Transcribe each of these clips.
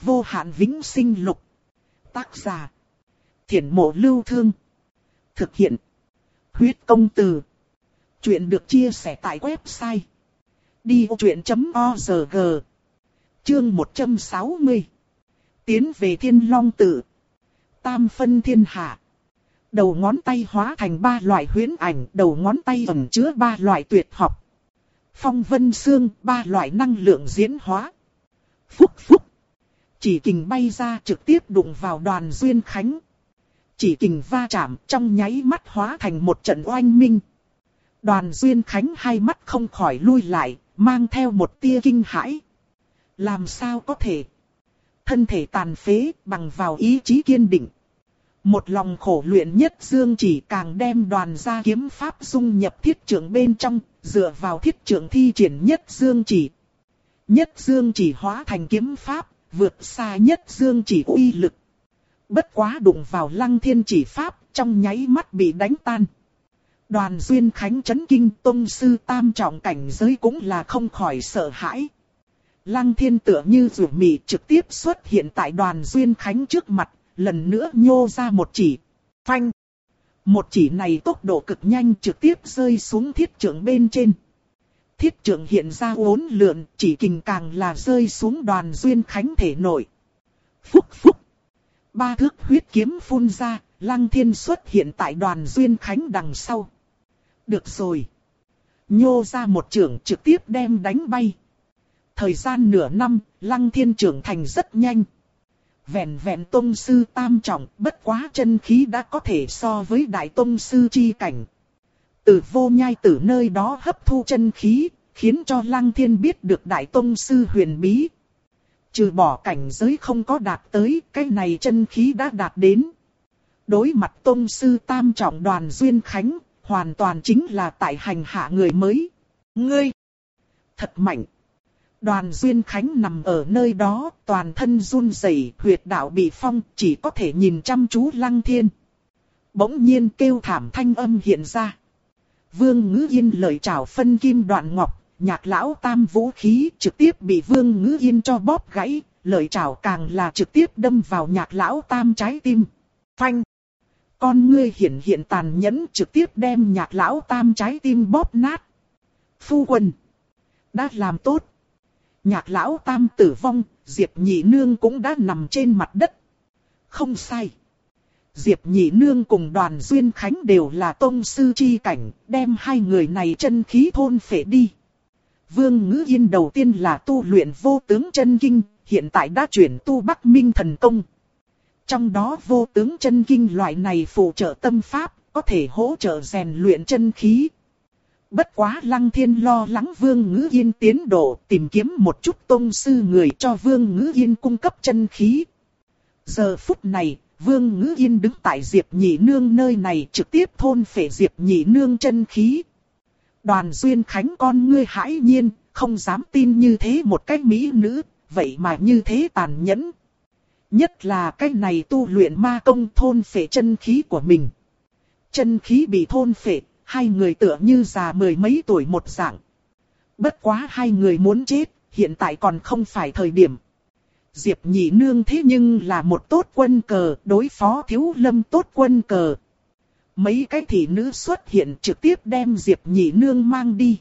Vô hạn vĩnh sinh lục. Tác giả. Thiển mộ lưu thương. Thực hiện. Huyết công từ. Chuyện được chia sẻ tại website. Đi vô chuyện.org Chương 160 Tiến về thiên long tự. Tam phân thiên hạ. Đầu ngón tay hóa thành ba loại huyễn ảnh, đầu ngón tay ẩn chứa ba loại tuyệt học. Phong vân xương, ba loại năng lượng diễn hóa. Phúc phúc. Chỉ kình bay ra trực tiếp đụng vào đoàn Duyên Khánh. Chỉ kình va chạm trong nháy mắt hóa thành một trận oanh minh. Đoàn Duyên Khánh hai mắt không khỏi lui lại, mang theo một tia kinh hãi. Làm sao có thể? Thân thể tàn phế bằng vào ý chí kiên định. Một lòng khổ luyện nhất dương chỉ càng đem đoàn gia kiếm pháp dung nhập thiết trưởng bên trong, dựa vào thiết trưởng thi triển nhất dương chỉ. Nhất dương chỉ hóa thành kiếm pháp, vượt xa nhất dương chỉ uy lực. Bất quá đụng vào lăng thiên chỉ pháp, trong nháy mắt bị đánh tan. Đoàn Duyên Khánh chấn kinh tông sư tam trọng cảnh giới cũng là không khỏi sợ hãi. Lăng thiên tựa như rủ mị trực tiếp xuất hiện tại đoàn Duyên Khánh trước mặt, lần nữa nhô ra một chỉ. Phanh! Một chỉ này tốc độ cực nhanh trực tiếp rơi xuống thiết trưởng bên trên. Thiết trưởng hiện ra uốn lượn, chỉ kình càng là rơi xuống đoàn Duyên Khánh thể nội. Phúc phúc! Ba thước huyết kiếm phun ra, Lăng Thiên xuất hiện tại đoàn Duyên Khánh đằng sau. Được rồi. Nhô ra một trưởng trực tiếp đem đánh bay. Thời gian nửa năm, Lăng Thiên trưởng thành rất nhanh. Vẹn vẹn tông sư tam trọng, bất quá chân khí đã có thể so với đại tông sư chi cảnh. Từ vô nhai tử nơi đó hấp thu chân khí, khiến cho Lăng Thiên biết được đại tông sư huyền bí. Trừ bỏ cảnh giới không có đạt tới, cái này chân khí đã đạt đến. Đối mặt tông sư tam trọng đoàn Duyên Khánh, hoàn toàn chính là tại hành hạ người mới. Ngươi! Thật mạnh! Đoàn Duyên Khánh nằm ở nơi đó, toàn thân run rẩy, huyệt đạo bị phong, chỉ có thể nhìn chăm chú Lăng Thiên. Bỗng nhiên kêu thảm thanh âm hiện ra. Vương Ngữ Yên lời chào phân kim đoạn ngọc, nhạc lão tam vũ khí trực tiếp bị Vương Ngữ Yên cho bóp gãy, lời chào càng là trực tiếp đâm vào nhạc lão tam trái tim. Phanh! Con ngươi hiển hiện tàn nhẫn trực tiếp đem nhạc lão tam trái tim bóp nát. Phu quân! Đã làm tốt! Nhạc lão tam tử vong, Diệp nhị nương cũng đã nằm trên mặt đất. Không sai. Diệp nhị nương cùng đoàn Duyên Khánh đều là tôn sư chi cảnh, đem hai người này chân khí thôn phệ đi. Vương Ngữ Yên đầu tiên là tu luyện vô tướng chân kinh, hiện tại đã chuyển tu Bắc Minh thần công. Trong đó vô tướng chân kinh loại này phụ trợ tâm pháp, có thể hỗ trợ rèn luyện chân khí, Bất quá lăng thiên lo lắng vương ngữ yên tiến độ tìm kiếm một chút tôn sư người cho vương ngữ yên cung cấp chân khí. Giờ phút này, vương ngữ yên đứng tại diệp nhị nương nơi này trực tiếp thôn phệ diệp nhị nương chân khí. Đoàn duyên khánh con ngươi hãi nhiên, không dám tin như thế một cách mỹ nữ, vậy mà như thế tàn nhẫn. Nhất là cái này tu luyện ma công thôn phệ chân khí của mình. Chân khí bị thôn phệ, hai người tựa như già mười mấy tuổi một dạng. Bất quá hai người muốn chết, hiện tại còn không phải thời điểm. Diệp nhị nương thế nhưng là một tốt quân cờ, đối phó thiếu lâm tốt quân cờ. Mấy cái thị nữ xuất hiện trực tiếp đem Diệp nhị nương mang đi.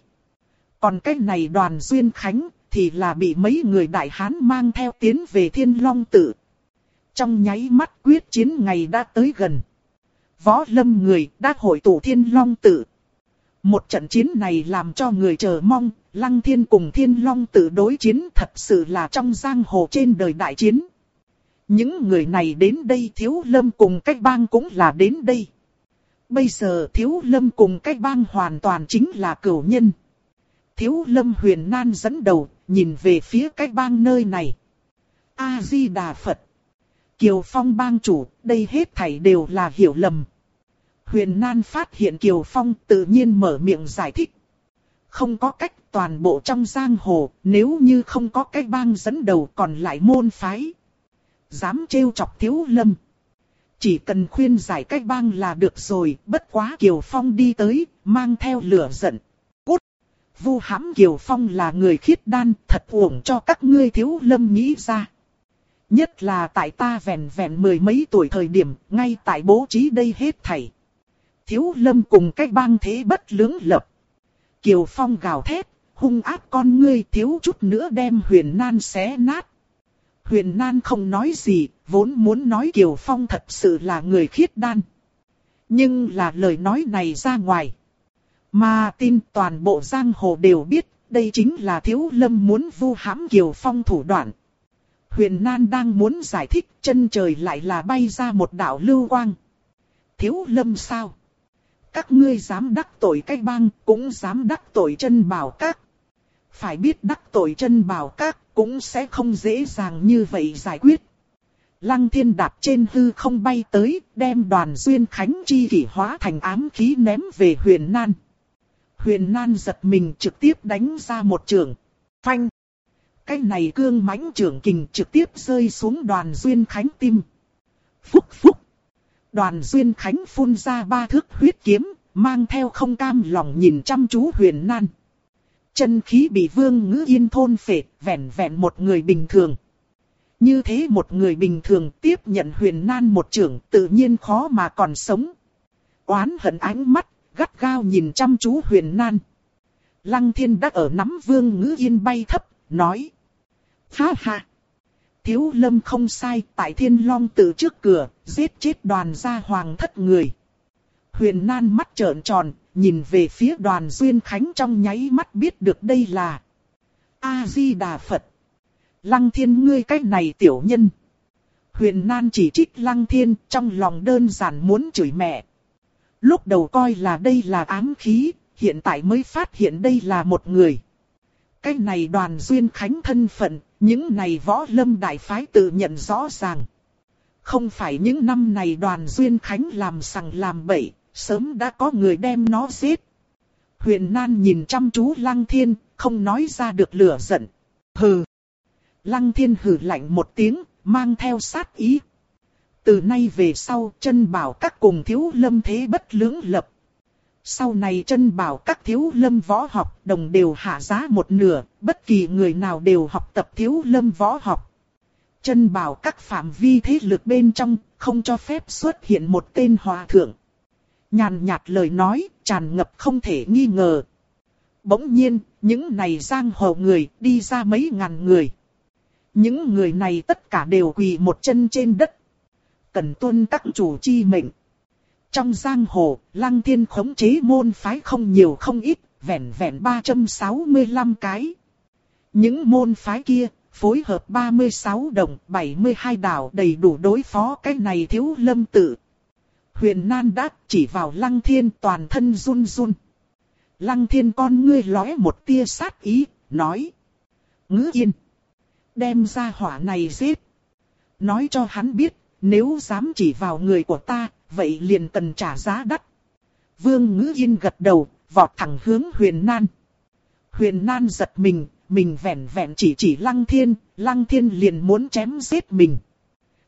Còn cái này đoàn duyên khánh, thì là bị mấy người đại hán mang theo tiến về thiên long tự. Trong nháy mắt quyết chiến ngày đã tới gần võ lâm người đã hội tụ thiên long tự. Một trận chiến này làm cho người chờ mong, lăng thiên cùng thiên long tự đối chiến thật sự là trong giang hồ trên đời đại chiến. Những người này đến đây thiếu lâm cùng cách bang cũng là đến đây. Bây giờ thiếu lâm cùng cách bang hoàn toàn chính là cửu nhân. Thiếu lâm huyền nan dẫn đầu, nhìn về phía cách bang nơi này. A-di-đà Phật. Kiều Phong bang chủ, đây hết thảy đều là hiểu lầm. Huyền Nan phát hiện Kiều Phong tự nhiên mở miệng giải thích. Không có cách toàn bộ trong giang hồ, nếu như không có cái bang dẫn đầu còn lại môn phái. Dám trêu chọc thiếu lâm. Chỉ cần khuyên giải cách bang là được rồi, bất quá Kiều Phong đi tới, mang theo lửa giận. Cút! Vu hãm Kiều Phong là người khiết đan, thật uổng cho các ngươi thiếu lâm nghĩ ra. Nhất là tại ta vẹn vẹn mười mấy tuổi thời điểm, ngay tại bố trí đây hết thảy. Thiếu lâm cùng cách bang thế bất lưỡng lập. Kiều Phong gào thét, hung ác con ngươi thiếu chút nữa đem huyền nan xé nát. Huyền nan không nói gì, vốn muốn nói Kiều Phong thật sự là người khiết đan. Nhưng là lời nói này ra ngoài. Mà tin toàn bộ giang hồ đều biết, đây chính là thiếu lâm muốn vu hãm Kiều Phong thủ đoạn. Huyền Nan đang muốn giải thích, chân trời lại là bay ra một đạo lưu quang. Thiếu lâm sao? Các ngươi dám đắc tội cái bang, cũng dám đắc tội chân bảo các. Phải biết đắc tội chân bảo các, cũng sẽ không dễ dàng như vậy giải quyết. Lăng thiên đạp trên hư không bay tới, đem đoàn duyên khánh chi kỷ hóa thành ám khí ném về huyền nan. Huyền nan giật mình trực tiếp đánh ra một trường. Phanh! Cái này cương mãnh trưởng kình trực tiếp rơi xuống đoàn duyên khánh tim. Phúc phúc! Đoàn duyên khánh phun ra ba thước huyết kiếm, mang theo không cam lòng nhìn chăm chú huyền nan. Chân khí bị vương ngữ yên thôn phệ, vẹn vẹn một người bình thường. Như thế một người bình thường tiếp nhận huyền nan một trưởng tự nhiên khó mà còn sống. Oán hận ánh mắt, gắt gao nhìn chăm chú huyền nan. Lăng thiên đắc ở nắm vương ngữ yên bay thấp, nói. Ha ha! Thiếu lâm không sai, tại thiên long tự trước cửa, giết chết đoàn gia hoàng thất người. Huyền nan mắt trợn tròn, nhìn về phía đoàn duyên khánh trong nháy mắt biết được đây là A-di-đà Phật. Lăng thiên ngươi cách này tiểu nhân. Huyền nan chỉ trích lăng thiên trong lòng đơn giản muốn chửi mẹ. Lúc đầu coi là đây là ám khí, hiện tại mới phát hiện đây là một người. Cái này đoàn duyên khánh thân phận, những này võ lâm đại phái tự nhận rõ ràng. Không phải những năm này đoàn duyên khánh làm sằng làm bậy, sớm đã có người đem nó giết. Huyền Nan nhìn chăm chú Lăng Thiên, không nói ra được lửa giận. Hừ. Lăng Thiên hừ lạnh một tiếng, mang theo sát ý. Từ nay về sau, chân bảo các cùng thiếu lâm thế bất lưỡng lập. Sau này chân bảo các thiếu lâm võ học đồng đều hạ giá một nửa, bất kỳ người nào đều học tập thiếu lâm võ học. Chân bảo các phạm vi thế lực bên trong, không cho phép xuất hiện một tên hòa thượng. Nhàn nhạt lời nói, tràn ngập không thể nghi ngờ. Bỗng nhiên, những này giang hồ người đi ra mấy ngàn người. Những người này tất cả đều quỳ một chân trên đất. Cần tuân các chủ chi mệnh. Trong giang hồ, lăng thiên khống chế môn phái không nhiều không ít, vẹn vẹn 365 cái. Những môn phái kia, phối hợp 36 đồng, 72 đảo đầy đủ đối phó cái này thiếu lâm tự. Huyền Nan đát chỉ vào lăng thiên toàn thân run run. Lăng thiên con ngươi lóe một tia sát ý, nói. Ngữ yên. Đem ra hỏa này giết. Nói cho hắn biết, nếu dám chỉ vào người của ta, vậy liền cần trả giá đắt. Vương ngữ yên gật đầu, vọt thẳng hướng huyền nan. Huyền nan giật mình, mình vẹn vẹn chỉ chỉ lăng thiên, lăng thiên liền muốn chém giết mình.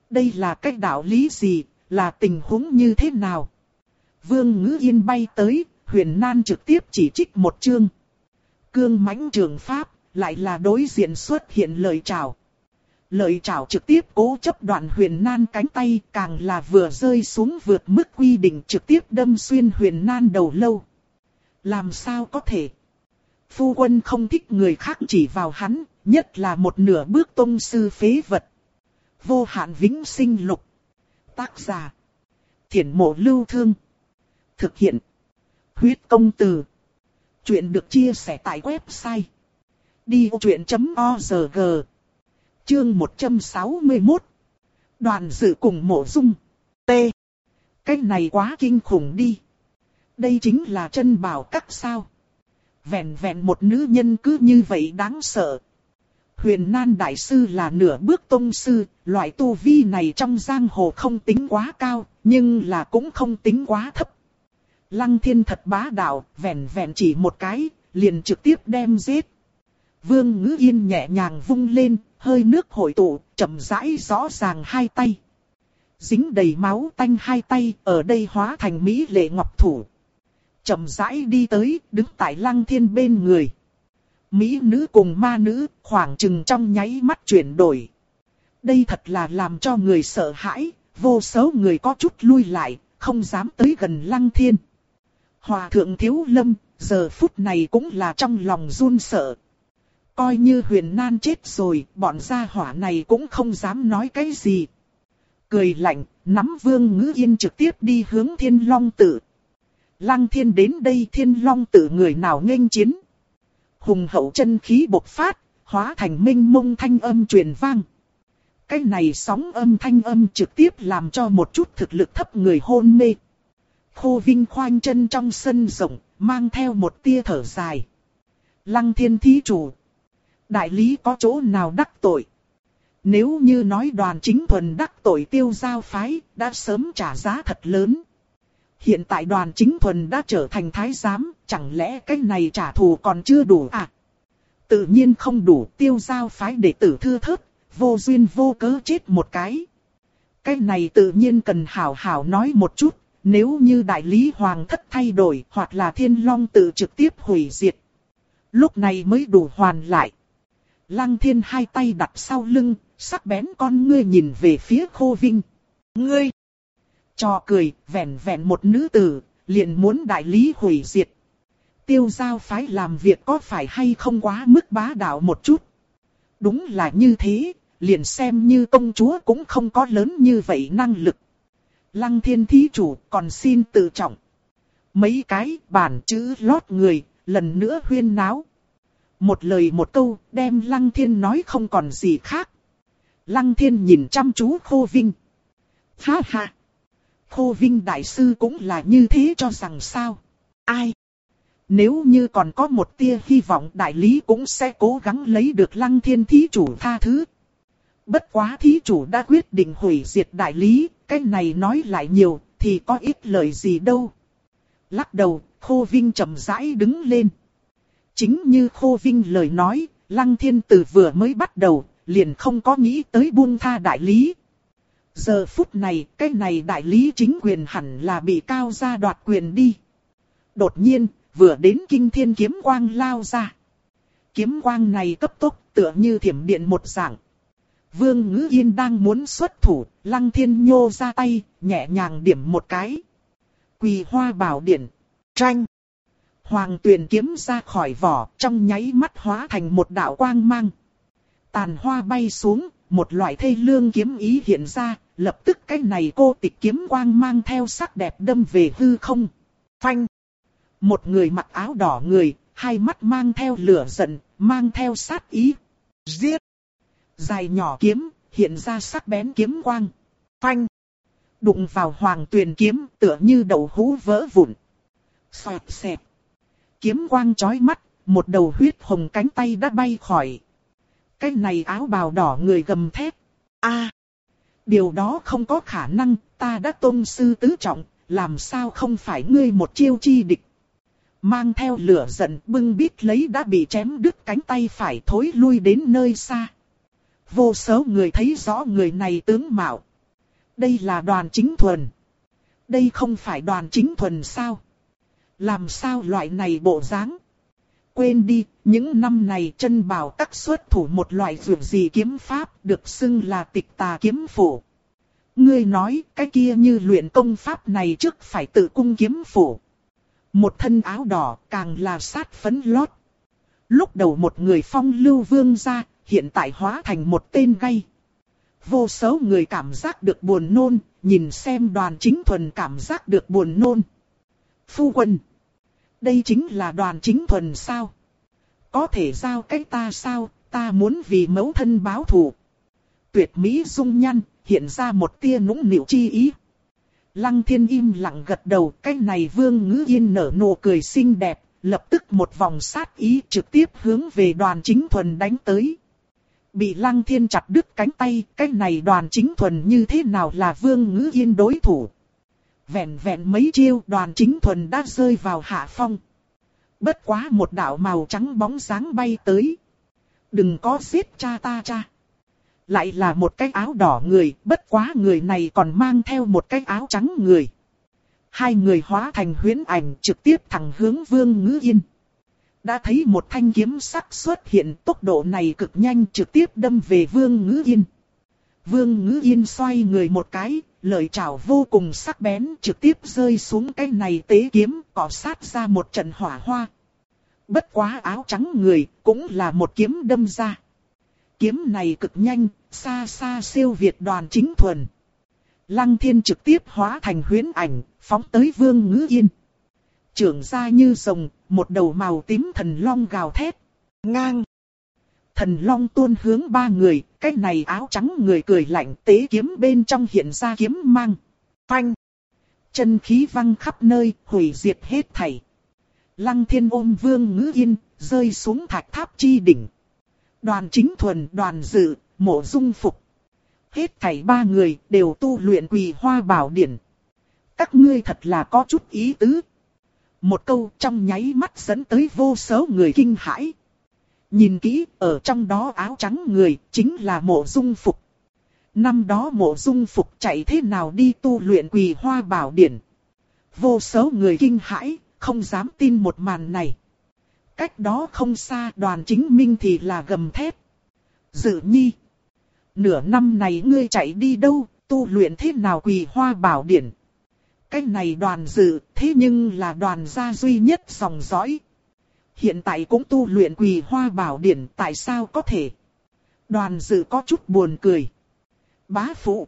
Đây là cách đạo lý gì, là tình huống như thế nào? Vương ngữ yên bay tới, huyền nan trực tiếp chỉ trích một chương. Cương mãnh trường pháp, lại là đối diện xuất hiện lời chào. Lợi chảo trực tiếp cố chấp đoạn huyền nan cánh tay càng là vừa rơi xuống vượt mức quy định trực tiếp đâm xuyên huyền nan đầu lâu. Làm sao có thể? Phu quân không thích người khác chỉ vào hắn, nhất là một nửa bước tôn sư phế vật. Vô hạn vĩnh sinh lục. Tác giả. Thiển mộ lưu thương. Thực hiện. Huyết công từ. Chuyện được chia sẻ tại website. Đi vô chuyện.org Chương 161 Đoàn dự cùng mộ dung. T. Cái này quá kinh khủng đi. Đây chính là chân bảo các sao. Vẹn vẹn một nữ nhân cứ như vậy đáng sợ. Huyền Nan Đại Sư là nửa bước tông sư, loại tu vi này trong giang hồ không tính quá cao, nhưng là cũng không tính quá thấp. Lăng thiên thật bá đạo, vẹn vẹn chỉ một cái, liền trực tiếp đem giết. Vương ngữ yên nhẹ nhàng vung lên, hơi nước hội tụ, chậm rãi rõ ràng hai tay. Dính đầy máu tanh hai tay, ở đây hóa thành mỹ lệ ngọc thủ. Chậm rãi đi tới, đứng tại lăng thiên bên người. Mỹ nữ cùng ma nữ, khoảng chừng trong nháy mắt chuyển đổi. Đây thật là làm cho người sợ hãi, vô số người có chút lui lại, không dám tới gần lăng thiên. Hòa thượng thiếu lâm, giờ phút này cũng là trong lòng run sợ. Coi như huyền nan chết rồi, bọn gia hỏa này cũng không dám nói cái gì. Cười lạnh, nắm vương ngữ yên trực tiếp đi hướng thiên long Tử. Lăng thiên đến đây thiên long Tử người nào nghênh chiến. Hùng hậu chân khí bộc phát, hóa thành minh mông thanh âm truyền vang. Cái này sóng âm thanh âm trực tiếp làm cho một chút thực lực thấp người hôn mê. Khô Vinh khoanh chân trong sân rộng, mang theo một tia thở dài. Lăng thiên thí chủ. Đại lý có chỗ nào đắc tội? Nếu như nói đoàn chính thuần đắc tội tiêu giao phái, đã sớm trả giá thật lớn. Hiện tại đoàn chính thuần đã trở thành thái giám, chẳng lẽ cái này trả thù còn chưa đủ à? Tự nhiên không đủ tiêu giao phái để tử thư thớt, vô duyên vô cớ chết một cái. Cái này tự nhiên cần hảo hảo nói một chút, nếu như đại lý hoàng thất thay đổi hoặc là thiên long tự trực tiếp hủy diệt. Lúc này mới đủ hoàn lại. Lăng thiên hai tay đặt sau lưng, sắc bén con ngươi nhìn về phía khô vinh. Ngươi! Cho cười, vẻn vẹn một nữ tử, liền muốn đại lý hủy diệt. Tiêu giao phái làm việc có phải hay không quá mức bá đạo một chút. Đúng là như thế, liền xem như công chúa cũng không có lớn như vậy năng lực. Lăng thiên thí chủ còn xin tự trọng. Mấy cái bản chữ lót người, lần nữa huyên náo. Một lời một câu, đem lăng thiên nói không còn gì khác. Lăng thiên nhìn chăm chú khô vinh. Ha ha! Khô vinh đại sư cũng là như thế cho rằng sao? Ai? Nếu như còn có một tia hy vọng đại lý cũng sẽ cố gắng lấy được lăng thiên thí chủ tha thứ. Bất quá thí chủ đã quyết định hủy diệt đại lý, cái này nói lại nhiều, thì có ít lời gì đâu. Lắc đầu, Khô Vinh chậm rãi đứng lên. Chính như Khô Vinh lời nói, Lăng Thiên Tử vừa mới bắt đầu, liền không có nghĩ tới buông tha đại lý. Giờ phút này, cái này đại lý chính quyền hẳn là bị cao gia đoạt quyền đi. Đột nhiên, vừa đến kinh thiên kiếm quang lao ra. Kiếm quang này cấp tốc tựa như thiểm điện một dạng. Vương Ngữ Yên đang muốn xuất thủ, Lăng Thiên nhô ra tay, nhẹ nhàng điểm một cái. Quỳ hoa bảo điện, tranh. Hoàng tuyền kiếm ra khỏi vỏ, trong nháy mắt hóa thành một đạo quang mang. Tàn hoa bay xuống, một loại thê lương kiếm ý hiện ra, lập tức cái này cô tịch kiếm quang mang theo sắc đẹp đâm về hư không. Phanh. Một người mặc áo đỏ người, hai mắt mang theo lửa giận, mang theo sát ý. Giết. Dài nhỏ kiếm, hiện ra sắc bén kiếm quang. Phanh. Đụng vào hoàng tuyền kiếm tựa như đầu hũ vỡ vụn. Xoạt xẹp. Kiếm quang chói mắt, một đầu huyết hồng cánh tay đã bay khỏi. Cái này áo bào đỏ người gầm thét. a Điều đó không có khả năng, ta đã tôn sư tứ trọng, làm sao không phải ngươi một chiêu chi địch. Mang theo lửa giận bưng biết lấy đã bị chém đứt cánh tay phải thối lui đến nơi xa. Vô số người thấy rõ người này tướng mạo. Đây là đoàn chính thuần. Đây không phải đoàn chính thuần sao? Làm sao loại này bộ dáng? Quên đi, những năm này chân bảo các xuất thủ một loại dược gì kiếm pháp được xưng là tịch tà kiếm phủ. Ngươi nói cái kia như luyện công pháp này trước phải tự cung kiếm phủ. Một thân áo đỏ càng là sát phấn lót. Lúc đầu một người phong lưu vương ra, hiện tại hóa thành một tên gay. Vô số người cảm giác được buồn nôn, nhìn xem đoàn chính thuần cảm giác được buồn nôn. Phu quân. Đây chính là đoàn chính thuần sao? Có thể giao cách ta sao, ta muốn vì mẫu thân báo thù. Tuyệt mỹ dung nhăn, hiện ra một tia nũng nịu chi ý. Lăng thiên im lặng gật đầu, cái này vương ngữ yên nở nụ cười xinh đẹp, lập tức một vòng sát ý trực tiếp hướng về đoàn chính thuần đánh tới. Bị lăng thiên chặt đứt cánh tay, cái này đoàn chính thuần như thế nào là vương ngữ yên đối thủ. Vẹn vẹn mấy chiêu đoàn chính thuần đã rơi vào hạ phong. Bất quá một đạo màu trắng bóng sáng bay tới. Đừng có giết cha ta cha. Lại là một cái áo đỏ người, bất quá người này còn mang theo một cái áo trắng người. Hai người hóa thành huyễn ảnh trực tiếp thẳng hướng vương ngữ yên. Đã thấy một thanh kiếm sắc xuất hiện tốc độ này cực nhanh trực tiếp đâm về vương ngữ yên. Vương Ngữ Yên xoay người một cái, lời chào vô cùng sắc bén trực tiếp rơi xuống cái này tế kiếm, cỏ sát ra một trận hỏa hoa. Bất quá áo trắng người, cũng là một kiếm đâm ra. Kiếm này cực nhanh, xa xa siêu việt đoàn chính thuần. Lăng thiên trực tiếp hóa thành huyến ảnh, phóng tới vương ngữ yên. Trưởng ra như rồng, một đầu màu tím thần long gào thét. Ngang. Thần long tuôn hướng ba người, cái này áo trắng người cười lạnh tế kiếm bên trong hiện ra kiếm mang. Phanh. Chân khí văng khắp nơi, hủy diệt hết thảy. Lăng thiên ôm vương ngữ yên, rơi xuống thạch tháp chi đỉnh. Đoàn chính thuần, đoàn dự, mộ dung phục. Hết thảy ba người đều tu luyện quỳ hoa bảo điển. Các ngươi thật là có chút ý tứ. Một câu trong nháy mắt dẫn tới vô số người kinh hãi. Nhìn kỹ, ở trong đó áo trắng người, chính là mộ dung phục. Năm đó mộ dung phục chạy thế nào đi tu luyện quỳ hoa bảo điển. Vô số người kinh hãi, không dám tin một màn này. Cách đó không xa đoàn chính minh thì là gầm thép. Dự nhi. Nửa năm này ngươi chạy đi đâu, tu luyện thế nào quỳ hoa bảo điển. Cái này đoàn dự, thế nhưng là đoàn gia duy nhất dòng dõi. Hiện tại cũng tu luyện quỳ hoa bảo điển, tại sao có thể? Đoàn dự có chút buồn cười. Bá phụ.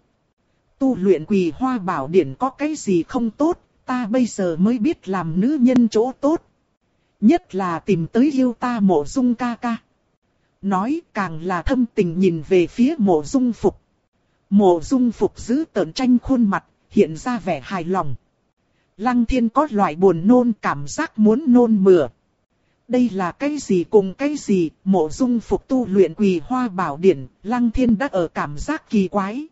Tu luyện quỳ hoa bảo điển có cái gì không tốt, ta bây giờ mới biết làm nữ nhân chỗ tốt. Nhất là tìm tới yêu ta mộ dung ca ca. Nói càng là thâm tình nhìn về phía mộ dung phục. Mộ dung phục giữ tợn tranh khuôn mặt, hiện ra vẻ hài lòng. Lăng thiên có loại buồn nôn cảm giác muốn nôn mửa. Đây là cái gì cùng cái gì, mộ dung phục tu luyện quỳ hoa bảo điển, lăng thiên đã ở cảm giác kỳ quái.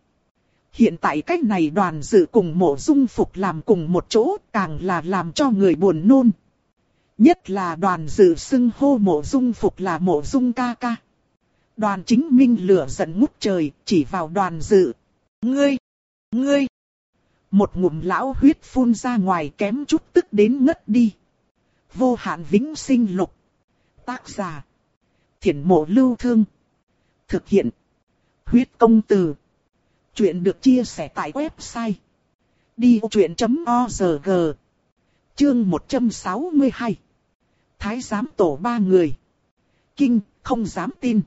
Hiện tại cách này đoàn dự cùng mộ dung phục làm cùng một chỗ càng là làm cho người buồn nôn. Nhất là đoàn dự xưng hô mộ dung phục là mộ dung ca ca. Đoàn chính minh lửa giận ngút trời, chỉ vào đoàn dự. Ngươi! Ngươi! Một ngụm lão huyết phun ra ngoài kém chút tức đến ngất đi. Vô hạn vĩnh sinh lục. Tác giả. Thiển mộ lưu thương. Thực hiện. Huyết công từ. Chuyện được chia sẻ tại website. Đi chuyện.org Chương 162 Thái giám tổ ba người. Kinh, không dám tin.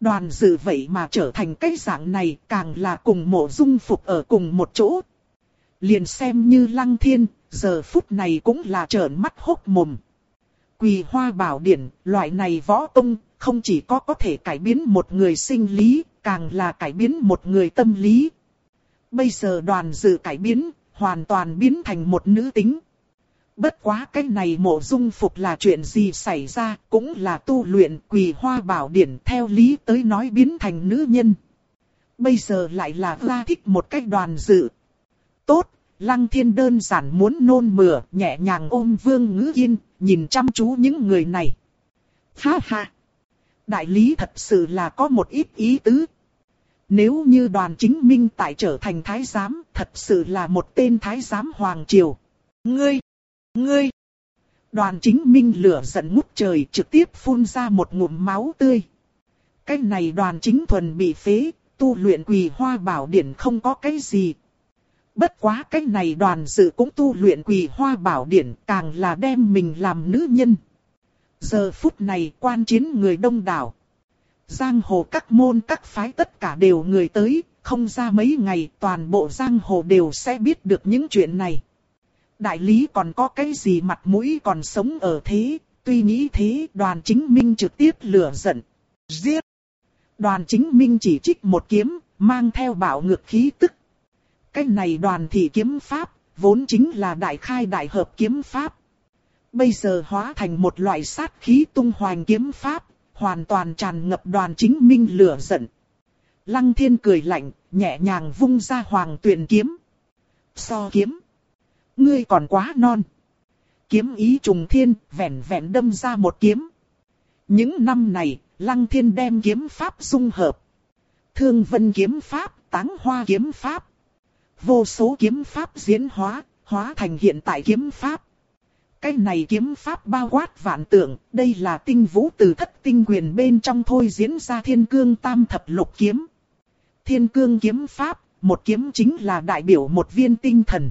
Đoàn dự vậy mà trở thành cái dạng này càng là cùng mộ dung phục ở cùng một chỗ. Liền xem như lăng thiên, giờ phút này cũng là trợn mắt hốc mồm. Quỳ hoa bảo điển, loại này võ công, không chỉ có có thể cải biến một người sinh lý, càng là cải biến một người tâm lý. Bây giờ đoàn dự cải biến, hoàn toàn biến thành một nữ tính. Bất quá cái này mộ dung phục là chuyện gì xảy ra, cũng là tu luyện quỳ hoa bảo điển theo lý tới nói biến thành nữ nhân. Bây giờ lại là ra thích một cách đoàn dự. Tốt, lăng thiên đơn giản muốn nôn mửa, nhẹ nhàng ôm vương ngữ yên, nhìn chăm chú những người này. Ha ha! Đại lý thật sự là có một ít ý tứ. Nếu như đoàn chính minh tại trở thành thái giám, thật sự là một tên thái giám hoàng triều. Ngươi! Ngươi! Đoàn chính minh lửa giận ngút trời trực tiếp phun ra một ngụm máu tươi. Cái này đoàn chính thuần bị phế, tu luyện quỳ hoa bảo điển không có cái gì. Bất quá cái này đoàn dự cũng tu luyện quỳ hoa bảo điển càng là đem mình làm nữ nhân. Giờ phút này quan chiến người đông đảo. Giang hồ các môn các phái tất cả đều người tới, không ra mấy ngày toàn bộ giang hồ đều sẽ biết được những chuyện này. Đại lý còn có cái gì mặt mũi còn sống ở thế, tuy nghĩ thế đoàn chính minh trực tiếp lửa giận. Giết! Đoàn chính minh chỉ trích một kiếm, mang theo bảo ngược khí tức. Cái này đoàn thị kiếm pháp, vốn chính là đại khai đại hợp kiếm pháp. Bây giờ hóa thành một loại sát khí tung hoành kiếm pháp, hoàn toàn tràn ngập đoàn chính minh lửa giận. Lăng thiên cười lạnh, nhẹ nhàng vung ra hoàng tuyển kiếm. So kiếm. Ngươi còn quá non. Kiếm ý trùng thiên, vẹn vẹn đâm ra một kiếm. Những năm này, lăng thiên đem kiếm pháp dung hợp. Thương vân kiếm pháp, táng hoa kiếm pháp. Vô số kiếm pháp diễn hóa, hóa thành hiện tại kiếm pháp. Cái này kiếm pháp bao quát vạn tượng, đây là tinh vũ từ thất tinh quyền bên trong thôi diễn ra thiên cương tam thập lục kiếm. Thiên cương kiếm pháp, một kiếm chính là đại biểu một viên tinh thần.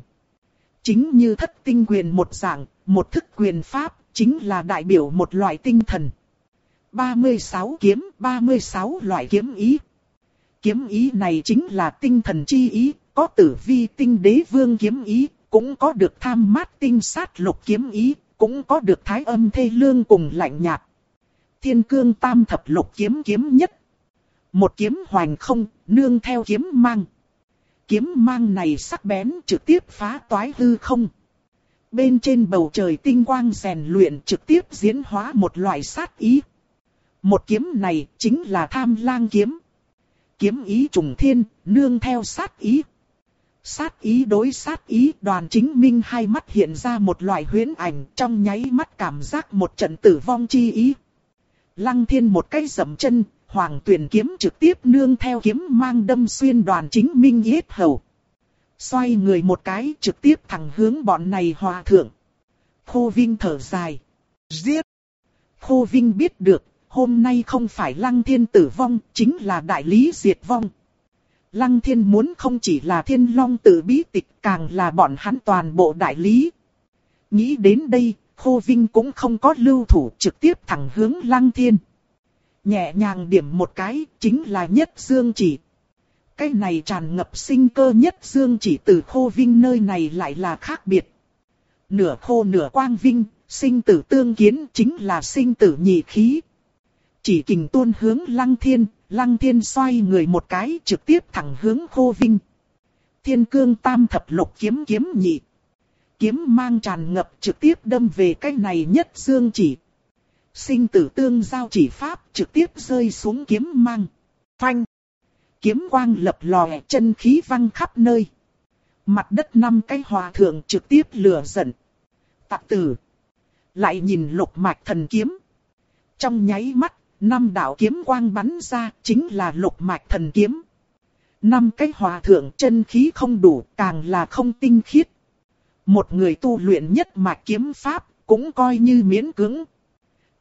Chính như thất tinh quyền một dạng, một thức quyền pháp, chính là đại biểu một loại tinh thần. 36 kiếm, 36 loại kiếm ý. Kiếm ý này chính là tinh thần chi ý, có tử vi tinh đế vương kiếm ý, cũng có được tham mát tinh sát lục kiếm ý, cũng có được thái âm thê lương cùng lạnh nhạt. Thiên cương tam thập lục kiếm kiếm nhất. Một kiếm hoành không, nương theo kiếm mang. Kiếm mang này sắc bén trực tiếp phá toái hư không. Bên trên bầu trời tinh quang rèn luyện trực tiếp diễn hóa một loại sát ý. Một kiếm này chính là tham lang kiếm. Kiếm ý trùng thiên, nương theo sát ý. Sát ý đối sát ý đoàn chính minh hai mắt hiện ra một loại huyễn ảnh trong nháy mắt cảm giác một trận tử vong chi ý. Lăng thiên một cái dầm chân, hoàng tuyển kiếm trực tiếp nương theo kiếm mang đâm xuyên đoàn chính minh yết hầu. Xoay người một cái trực tiếp thẳng hướng bọn này hòa thượng. Khô Vinh thở dài. Giết! Khô Vinh biết được, hôm nay không phải lăng thiên tử vong, chính là đại lý diệt vong. Lăng thiên muốn không chỉ là thiên long tử bí tịch càng là bọn hắn toàn bộ đại lý. Nghĩ đến đây, Khô Vinh cũng không có lưu thủ trực tiếp thẳng hướng lăng thiên. Nhẹ nhàng điểm một cái, chính là nhất dương chỉ. Cái này tràn ngập sinh cơ nhất dương chỉ từ Khô Vinh nơi này lại là khác biệt. Nửa khô nửa quang vinh, sinh tử tương kiến chính là sinh tử nhị khí. Chỉ kình tuôn hướng lăng thiên, lăng thiên xoay người một cái trực tiếp thẳng hướng khô vinh. Thiên cương tam thập lục kiếm kiếm nhị. Kiếm mang tràn ngập trực tiếp đâm về cái này nhất dương chỉ. Sinh tử tương giao chỉ pháp trực tiếp rơi xuống kiếm mang. Phanh. Kiếm quang lập lòe chân khí văng khắp nơi. Mặt đất năm cái hòa thượng trực tiếp lửa giận. Tạc tử. Lại nhìn lục mạch thần kiếm. Trong nháy mắt năm đạo kiếm quang bắn ra chính là lục mạch thần kiếm. Năm cái hòa thượng chân khí không đủ càng là không tinh khiết. Một người tu luyện nhất mạch kiếm pháp cũng coi như miễn cứng.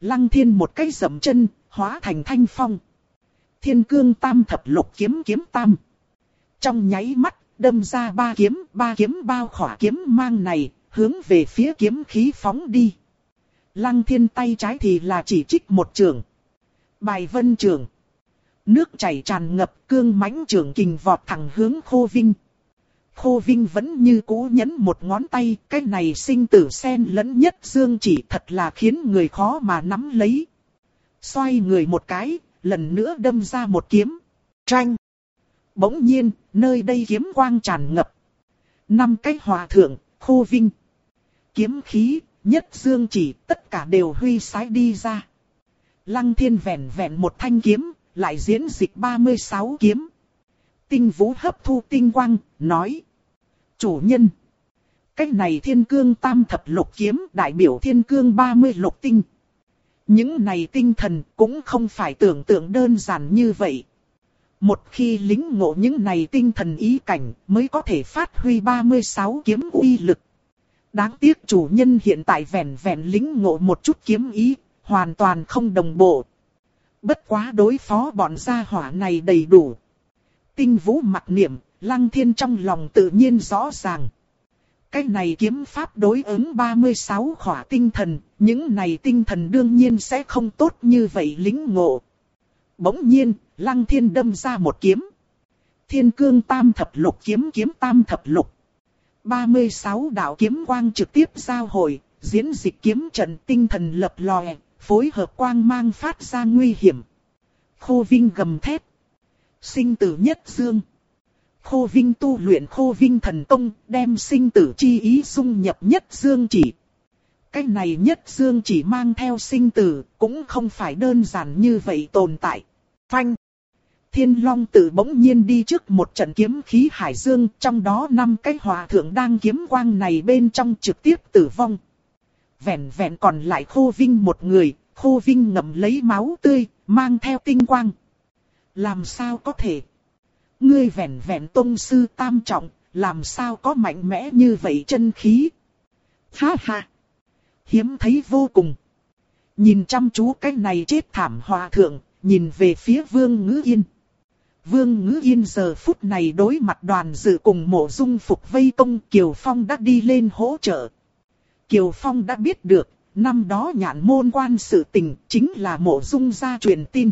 Lăng thiên một cái dậm chân hóa thành thanh phong. Thiên cương tam thập lục kiếm kiếm tam. Trong nháy mắt đâm ra ba kiếm, ba kiếm bao khỏa kiếm mang này, hướng về phía kiếm khí phóng đi. Lăng thiên tay trái thì là chỉ trích một trường. Bài vân trường. Nước chảy tràn ngập cương mãnh trường kình vọt thẳng hướng khô vinh. Khô vinh vẫn như cũ nhấn một ngón tay, cái này sinh tử sen lẫn nhất dương chỉ thật là khiến người khó mà nắm lấy. Xoay người một cái, lần nữa đâm ra một kiếm. Tranh. Bỗng nhiên, nơi đây kiếm quang tràn ngập. Năm cái hòa thượng, khô vinh. Kiếm khí, nhất dương chỉ, tất cả đều huy sái đi ra. Lăng thiên vẹn vẹn một thanh kiếm, lại diễn dịch 36 kiếm. Tinh vũ hấp thu tinh quang, nói. Chủ nhân. Cách này thiên cương tam thập lục kiếm đại biểu thiên cương 30 lục tinh. Những này tinh thần cũng không phải tưởng tượng đơn giản như vậy. Một khi lính ngộ những này tinh thần ý cảnh mới có thể phát huy 36 kiếm uy lực. Đáng tiếc chủ nhân hiện tại vẹn vẹn lính ngộ một chút kiếm ý hoàn toàn không đồng bộ. Bất quá đối phó bọn gia hỏa này đầy đủ. Tinh vũ mặc niệm, lăng thiên trong lòng tự nhiên rõ ràng. Cái này kiếm pháp đối ứng 36 khỏa tinh thần, những này tinh thần đương nhiên sẽ không tốt như vậy lính ngộ. Bỗng nhiên, lăng thiên đâm ra một kiếm. Thiên cương tam thập lục kiếm kiếm tam thập lục. 36 đạo kiếm quang trực tiếp giao hội, diễn dịch kiếm trận tinh thần lập lòe, phối hợp quang mang phát ra nguy hiểm. Khô Vinh gầm thét. Sinh tử nhất dương. Khô Vinh tu luyện Khô Vinh thần công, đem sinh tử chi ý dung nhập nhất dương chỉ. Cái này nhất dương chỉ mang theo sinh tử, cũng không phải đơn giản như vậy tồn tại. Phanh. Thiên Long tử bỗng nhiên đi trước một trận kiếm khí hải dương, trong đó năm cái hòa thượng đang kiếm quang này bên trong trực tiếp tử vong vẹn vẹn còn lại khô vinh một người, khô vinh ngậm lấy máu tươi, mang theo tinh quang. Làm sao có thể? Ngươi vẹn vẹn tôn sư tam trọng, làm sao có mạnh mẽ như vậy chân khí? Ha ha! Hiếm thấy vô cùng. Nhìn chăm chú cái này chết thảm hòa thượng, nhìn về phía vương ngữ yên. Vương Ngữ Yên giờ phút này đối mặt đoàn dự cùng mộ dung phục vây công Kiều Phong đã đi lên hỗ trợ. Kiều Phong đã biết được, năm đó nhạn môn quan sự tình chính là mộ dung gia truyền tin.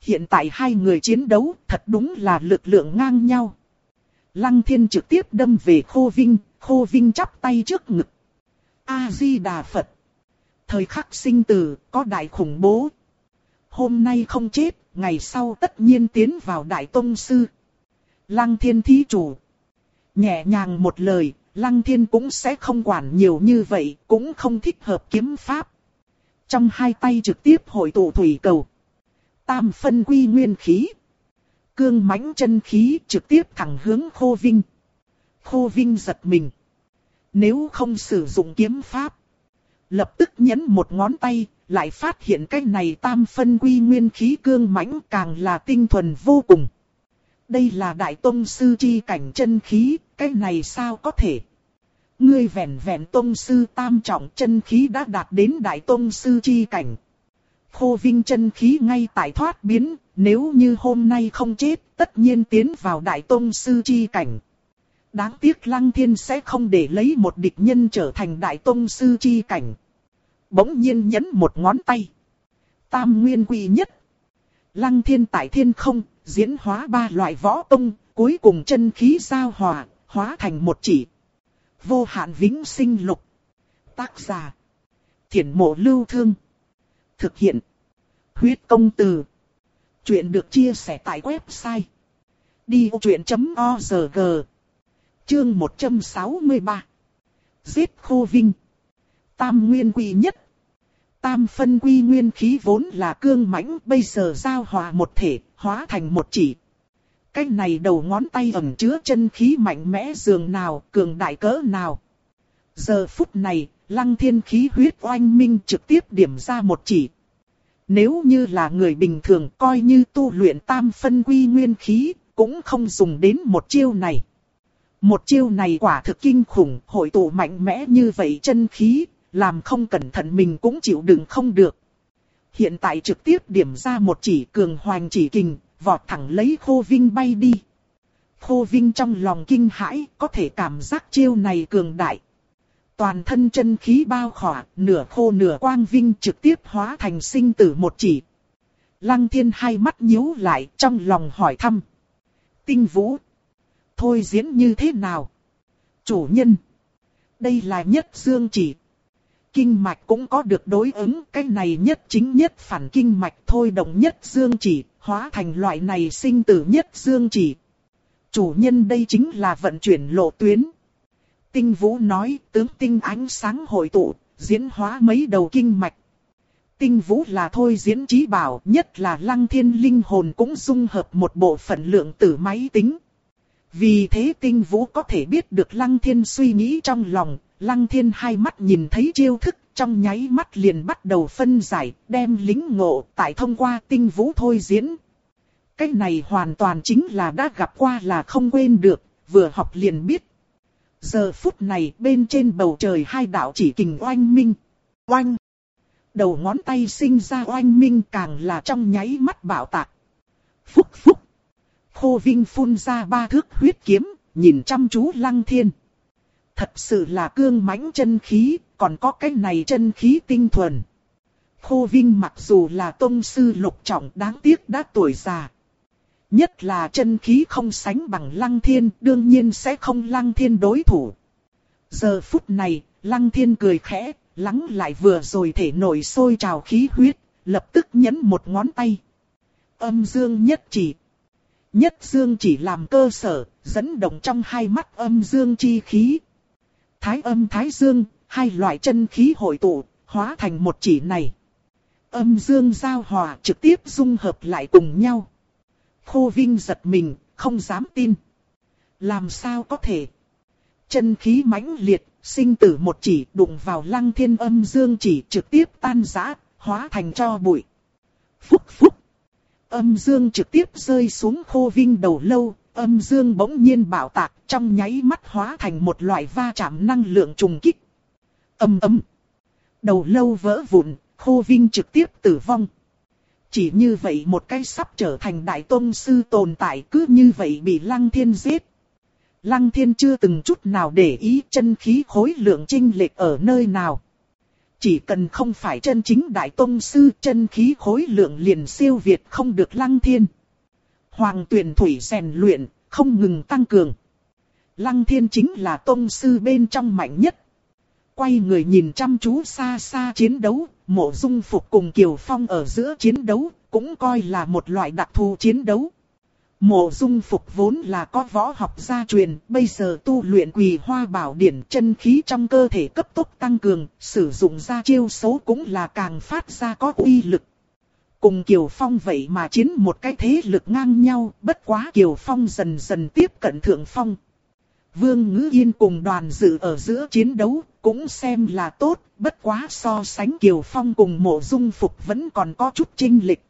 Hiện tại hai người chiến đấu thật đúng là lực lượng ngang nhau. Lăng thiên trực tiếp đâm về khô vinh, khô vinh chắp tay trước ngực. A-di-đà Phật. Thời khắc sinh tử, có đại khủng bố. Hôm nay không chết, ngày sau tất nhiên tiến vào đại tông sư. Lăng thiên thí chủ. Nhẹ nhàng một lời, lăng thiên cũng sẽ không quản nhiều như vậy, cũng không thích hợp kiếm pháp. Trong hai tay trực tiếp hội tụ thủy cầu. Tam phân quy nguyên khí. Cương mãnh chân khí trực tiếp thẳng hướng khô vinh. Khô vinh giật mình. Nếu không sử dụng kiếm pháp. Lập tức nhấn một ngón tay, lại phát hiện cái này tam phân quy nguyên khí cương mãnh càng là tinh thuần vô cùng. Đây là đại tông sư chi cảnh chân khí, cái này sao có thể? Ngươi vẻn vẹn tông sư tam trọng chân khí đã đạt đến đại tông sư chi cảnh. Khô vinh chân khí ngay tại thoát biến, nếu như hôm nay không chết, tất nhiên tiến vào đại tông sư chi cảnh. Đáng tiếc Lăng Thiên sẽ không để lấy một địch nhân trở thành đại tông sư chi cảnh. Bỗng nhiên nhấn một ngón tay. Tam nguyên quy nhất. Lăng Thiên tại thiên không, diễn hóa ba loại võ tông, cuối cùng chân khí giao hòa, hóa thành một chỉ. Vô hạn vĩnh sinh lục. Tác giả. Thiển mộ lưu thương. Thực hiện. Huyết công từ. Chuyện được chia sẻ tại website. Đi truyện.org Chương 163 Giết khô vinh Tam nguyên quy nhất Tam phân quy nguyên khí vốn là cương mãnh bây giờ giao hòa một thể, hóa thành một chỉ. Cái này đầu ngón tay ẩn chứa chân khí mạnh mẽ dường nào, cường đại cỡ nào. Giờ phút này, lăng thiên khí huyết oanh minh trực tiếp điểm ra một chỉ. Nếu như là người bình thường coi như tu luyện tam phân quy nguyên khí, cũng không dùng đến một chiêu này. Một chiêu này quả thực kinh khủng, hội tụ mạnh mẽ như vậy chân khí, làm không cẩn thận mình cũng chịu đựng không được. Hiện tại trực tiếp điểm ra một chỉ cường hoành chỉ kình, vọt thẳng lấy khô vinh bay đi. Khô vinh trong lòng kinh hãi, có thể cảm giác chiêu này cường đại. Toàn thân chân khí bao khỏa, nửa khô nửa quang vinh trực tiếp hóa thành sinh tử một chỉ. Lăng thiên hai mắt nhíu lại, trong lòng hỏi thăm. Tinh vũ. Thôi diễn như thế nào? Chủ nhân. Đây là nhất dương chỉ. Kinh mạch cũng có được đối ứng, cái này nhất chính nhất phản kinh mạch thôi động nhất dương chỉ, hóa thành loại này sinh tử nhất dương chỉ. Chủ nhân đây chính là vận chuyển lộ tuyến. Tinh Vũ nói, tướng tinh ánh sáng hội tụ, diễn hóa mấy đầu kinh mạch. Tinh Vũ là thôi diễn trí bảo, nhất là lăng thiên linh hồn cũng dung hợp một bộ phận lượng tử máy tính. Vì thế tinh Vũ có thể biết được lăng thiên suy nghĩ trong lòng, lăng thiên hai mắt nhìn thấy chiêu thức, trong nháy mắt liền bắt đầu phân giải, đem lính ngộ, tại thông qua tinh Vũ thôi diễn. Cái này hoàn toàn chính là đã gặp qua là không quên được, vừa học liền biết. Giờ phút này bên trên bầu trời hai đạo chỉ kình oanh minh. Oanh! Đầu ngón tay sinh ra oanh minh càng là trong nháy mắt bảo tạc. Phúc phúc! Khô Vinh phun ra ba thước huyết kiếm, nhìn chăm chú lăng thiên. Thật sự là cương mãnh chân khí, còn có cái này chân khí tinh thuần. Khô Vinh mặc dù là tôn sư lục trọng đáng tiếc đã tuổi già. Nhất là chân khí không sánh bằng lăng thiên, đương nhiên sẽ không lăng thiên đối thủ. Giờ phút này, lăng thiên cười khẽ, lắng lại vừa rồi thể nổi sôi trào khí huyết, lập tức nhấn một ngón tay. Âm dương nhất chỉ. Nhất dương chỉ làm cơ sở, dẫn động trong hai mắt âm dương chi khí. Thái âm thái dương, hai loại chân khí hội tụ, hóa thành một chỉ này. Âm dương giao hòa trực tiếp dung hợp lại cùng nhau. Khô Vinh giật mình, không dám tin. Làm sao có thể? Chân khí mãnh liệt, sinh tử một chỉ đụng vào lăng thiên âm dương chỉ trực tiếp tan rã, hóa thành cho bụi. Phúc phúc. Âm dương trực tiếp rơi xuống khô vinh đầu lâu, âm dương bỗng nhiên bạo tạc trong nháy mắt hóa thành một loại va chạm năng lượng trùng kích. Âm âm. Đầu lâu vỡ vụn, khô vinh trực tiếp tử vong. Chỉ như vậy một cái sắp trở thành đại tôn sư tồn tại cứ như vậy bị lăng thiên giết. Lăng thiên chưa từng chút nào để ý chân khí khối lượng trinh lệch ở nơi nào. Chỉ cần không phải chân chính đại tôn sư chân khí khối lượng liền siêu việt không được lăng thiên. Hoàng tuyển thủy rèn luyện, không ngừng tăng cường. Lăng thiên chính là tôn sư bên trong mạnh nhất. Quay người nhìn chăm chú xa xa chiến đấu, mộ dung phục cùng Kiều Phong ở giữa chiến đấu, cũng coi là một loại đặc thù chiến đấu. Mộ dung phục vốn là có võ học gia truyền, bây giờ tu luyện quỳ hoa bảo điển chân khí trong cơ thể cấp tốc tăng cường, sử dụng ra chiêu số cũng là càng phát ra có uy lực. Cùng Kiều Phong vậy mà chiến một cái thế lực ngang nhau, bất quá Kiều Phong dần dần tiếp cận Thượng Phong. Vương Ngữ Yên cùng đoàn dự ở giữa chiến đấu, cũng xem là tốt, bất quá so sánh Kiều Phong cùng mộ dung phục vẫn còn có chút chênh lịch.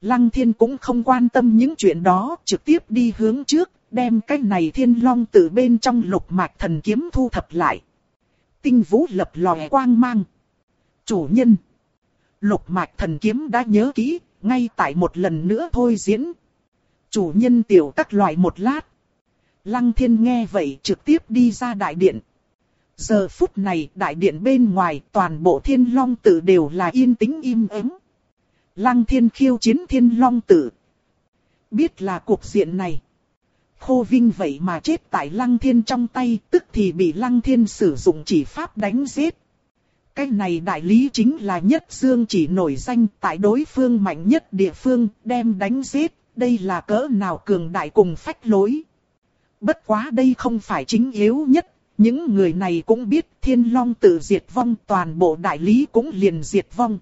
Lăng thiên cũng không quan tâm những chuyện đó, trực tiếp đi hướng trước, đem cái này thiên long từ bên trong lục mạch thần kiếm thu thập lại. Tinh vũ lập lòe quang mang. Chủ nhân. Lục mạch thần kiếm đã nhớ kỹ, ngay tại một lần nữa thôi diễn. Chủ nhân tiểu các loại một lát. Lăng thiên nghe vậy trực tiếp đi ra đại điện. Giờ phút này đại điện bên ngoài toàn bộ thiên long tử đều là yên tĩnh im ắng. Lăng thiên khiêu chiến thiên long tử. Biết là cuộc diện này. Khô Vinh vậy mà chết tại lăng thiên trong tay tức thì bị lăng thiên sử dụng chỉ pháp đánh giết. Cái này đại lý chính là nhất dương chỉ nổi danh tại đối phương mạnh nhất địa phương đem đánh giết. Đây là cỡ nào cường đại cùng phách lối. Bất quá đây không phải chính yếu nhất. Những người này cũng biết thiên long tự diệt vong toàn bộ đại lý cũng liền diệt vong.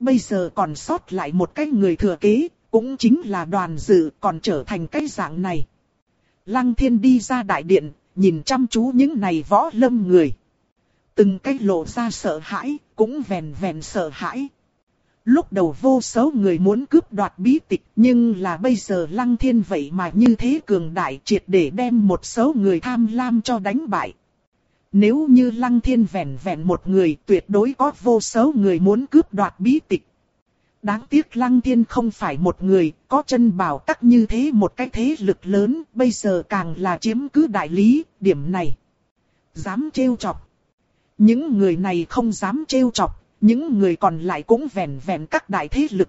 Bây giờ còn sót lại một cái người thừa kế, cũng chính là đoàn dự còn trở thành cái dạng này. Lăng thiên đi ra đại điện, nhìn chăm chú những này võ lâm người. Từng cái lộ ra sợ hãi, cũng vèn vèn sợ hãi. Lúc đầu vô số người muốn cướp đoạt bí tịch nhưng là bây giờ lăng thiên vậy mà như thế cường đại triệt để đem một số người tham lam cho đánh bại. Nếu như lăng thiên vẹn vẹn một người tuyệt đối có vô số người muốn cướp đoạt bí tịch. Đáng tiếc lăng thiên không phải một người, có chân bảo tắc như thế một cái thế lực lớn, bây giờ càng là chiếm cứ đại lý, điểm này. Dám trêu chọc. Những người này không dám trêu chọc, những người còn lại cũng vẻn vẹn các đại thế lực.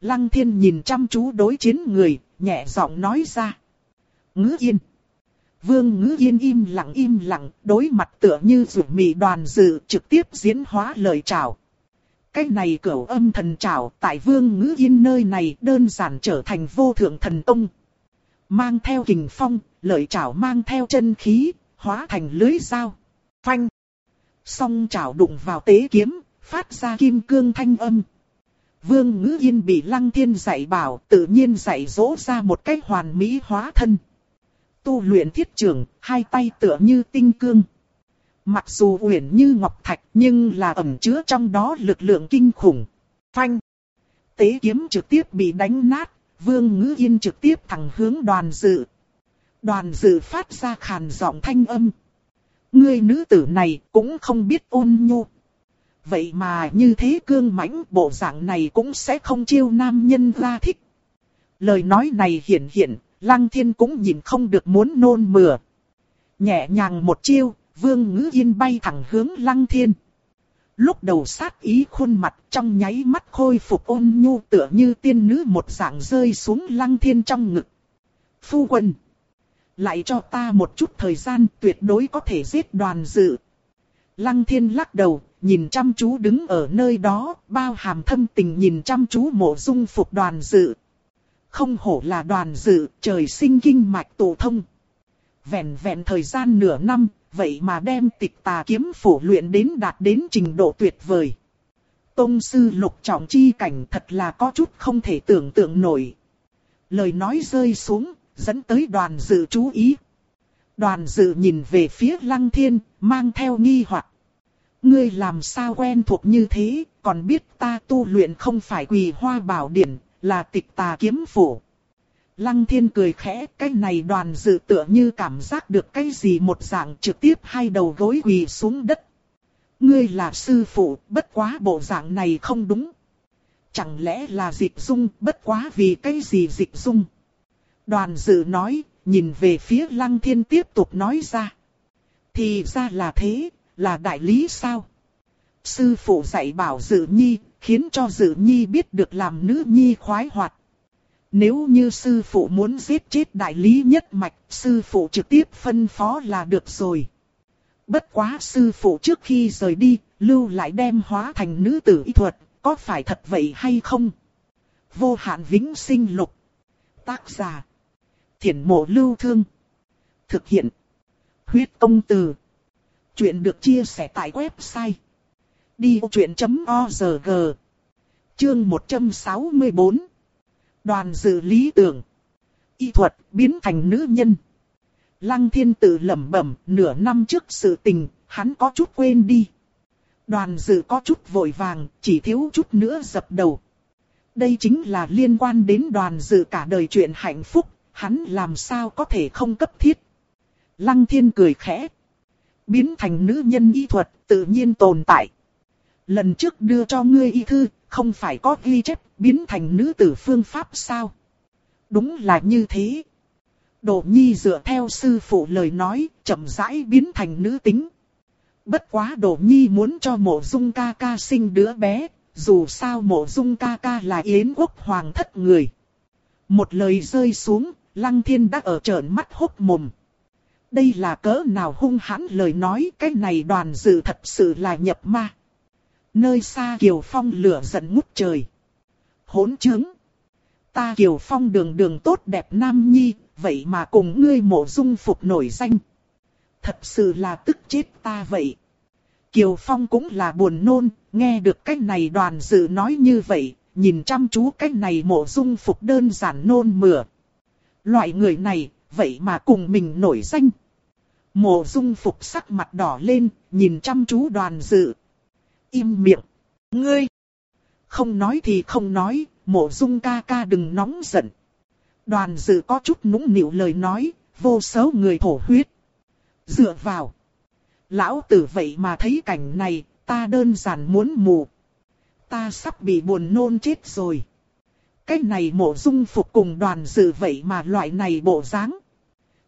Lăng thiên nhìn chăm chú đối chiến người, nhẹ giọng nói ra. Ngữ yên. Vương ngữ yên im lặng im lặng, đối mặt tựa như rủ mị đoàn dự trực tiếp diễn hóa lời chào. Cái này cửu âm thần trảo tại vương ngữ yên nơi này đơn giản trở thành vô thượng thần tông. Mang theo kình phong, lợi trảo mang theo chân khí, hóa thành lưới dao. Phanh. Song chảo đụng vào tế kiếm, phát ra kim cương thanh âm. Vương ngữ yên bị lăng thiên dạy bảo, tự nhiên dạy dỗ ra một cách hoàn mỹ hóa thân tu luyện thiết trưởng, hai tay tựa như tinh cương. Mặc dù uyển như ngọc thạch nhưng là ẩn chứa trong đó lực lượng kinh khủng. Phanh. Tế kiếm trực tiếp bị đánh nát, vương ngữ yên trực tiếp thẳng hướng đoàn dự. Đoàn dự phát ra khàn giọng thanh âm. Ngươi nữ tử này cũng không biết ôn nhu. Vậy mà như thế cương mãnh bộ dạng này cũng sẽ không chiêu nam nhân ra thích. Lời nói này hiển hiện, Lăng thiên cũng nhìn không được muốn nôn mửa. Nhẹ nhàng một chiêu, vương ngữ yên bay thẳng hướng lăng thiên. Lúc đầu sát ý khuôn mặt trong nháy mắt khôi phục ôn nhu tựa như tiên nữ một dạng rơi xuống lăng thiên trong ngực. Phu quân. Lại cho ta một chút thời gian tuyệt đối có thể giết đoàn dự. Lăng thiên lắc đầu, nhìn chăm chú đứng ở nơi đó, bao hàm thâm tình nhìn chăm chú mộ dung phục đoàn dự. Không hổ là đoàn dự, trời sinh kinh mạch tổ thông. Vẹn vẹn thời gian nửa năm, vậy mà đem tịch tà kiếm phổ luyện đến đạt đến trình độ tuyệt vời. Tông sư lục trọng chi cảnh thật là có chút không thể tưởng tượng nổi. Lời nói rơi xuống, dẫn tới đoàn dự chú ý. Đoàn dự nhìn về phía lăng thiên, mang theo nghi hoặc. Ngươi làm sao quen thuộc như thế, còn biết ta tu luyện không phải quỳ hoa bảo điển, là tịch tà kiếm phủ. Lăng thiên cười khẽ, cái này đoàn dự tựa như cảm giác được cái gì một dạng trực tiếp hai đầu gối quỳ xuống đất. Ngươi là sư phụ, bất quá bộ dạng này không đúng. Chẳng lẽ là dịch dung, bất quá vì cái gì dịch dung? Đoàn dự nói, nhìn về phía lăng thiên tiếp tục nói ra. Thì ra là thế, là đại lý sao? Sư phụ dạy bảo dự nhi, khiến cho dự nhi biết được làm nữ nhi khoái hoạt. Nếu như sư phụ muốn giết chết đại lý nhất mạch, sư phụ trực tiếp phân phó là được rồi. Bất quá sư phụ trước khi rời đi, lưu lại đem hóa thành nữ tử y thuật, có phải thật vậy hay không? Vô hạn vĩnh sinh lục. Tác giả. Thiển mộ lưu thương. Thực hiện. Huyết công từ. Chuyện được chia sẻ tại website. Đi vô chuyện.org Chương 164 Đoàn dự lý tưởng. Y thuật biến thành nữ nhân. Lăng thiên tử lẩm bẩm nửa năm trước sự tình, hắn có chút quên đi. Đoàn dự có chút vội vàng, chỉ thiếu chút nữa dập đầu. Đây chính là liên quan đến đoàn dự cả đời chuyện hạnh phúc, hắn làm sao có thể không cấp thiết. Lăng thiên cười khẽ. Biến thành nữ nhân y thuật tự nhiên tồn tại. Lần trước đưa cho ngươi y thư, không phải có ghi chép biến thành nữ tử phương pháp sao? Đúng là như thế. Đỗ Nhi dựa theo sư phụ lời nói, chậm rãi biến thành nữ tính. Bất quá Đỗ Nhi muốn cho mộ dung ca ca sinh đứa bé, dù sao mộ dung ca ca là yến quốc hoàng thất người. Một lời rơi xuống, lăng thiên đã ở trợn mắt hốc mồm. Đây là cỡ nào hung hãn lời nói, cái này đoàn dự thật sự là nhập ma. Nơi xa Kiều Phong lửa giận ngút trời. Hỗn chứng. Ta Kiều Phong đường đường tốt đẹp nam nhi, vậy mà cùng ngươi mộ dung phục nổi danh. Thật sự là tức chết ta vậy. Kiều Phong cũng là buồn nôn, nghe được cái này đoàn dự nói như vậy, nhìn chăm chú cái này mộ dung phục đơn giản nôn mửa. Loại người này, vậy mà cùng mình nổi danh. Mộ dung phục sắc mặt đỏ lên, nhìn chăm chú đoàn dự. Im miệng. Ngươi! Không nói thì không nói, mộ dung ca ca đừng nóng giận. Đoàn dự có chút nũng nịu lời nói, vô số người thổ huyết. Dựa vào. Lão tử vậy mà thấy cảnh này, ta đơn giản muốn mù. Ta sắp bị buồn nôn chết rồi. Cái này mộ dung phục cùng đoàn dự vậy mà loại này bộ dáng.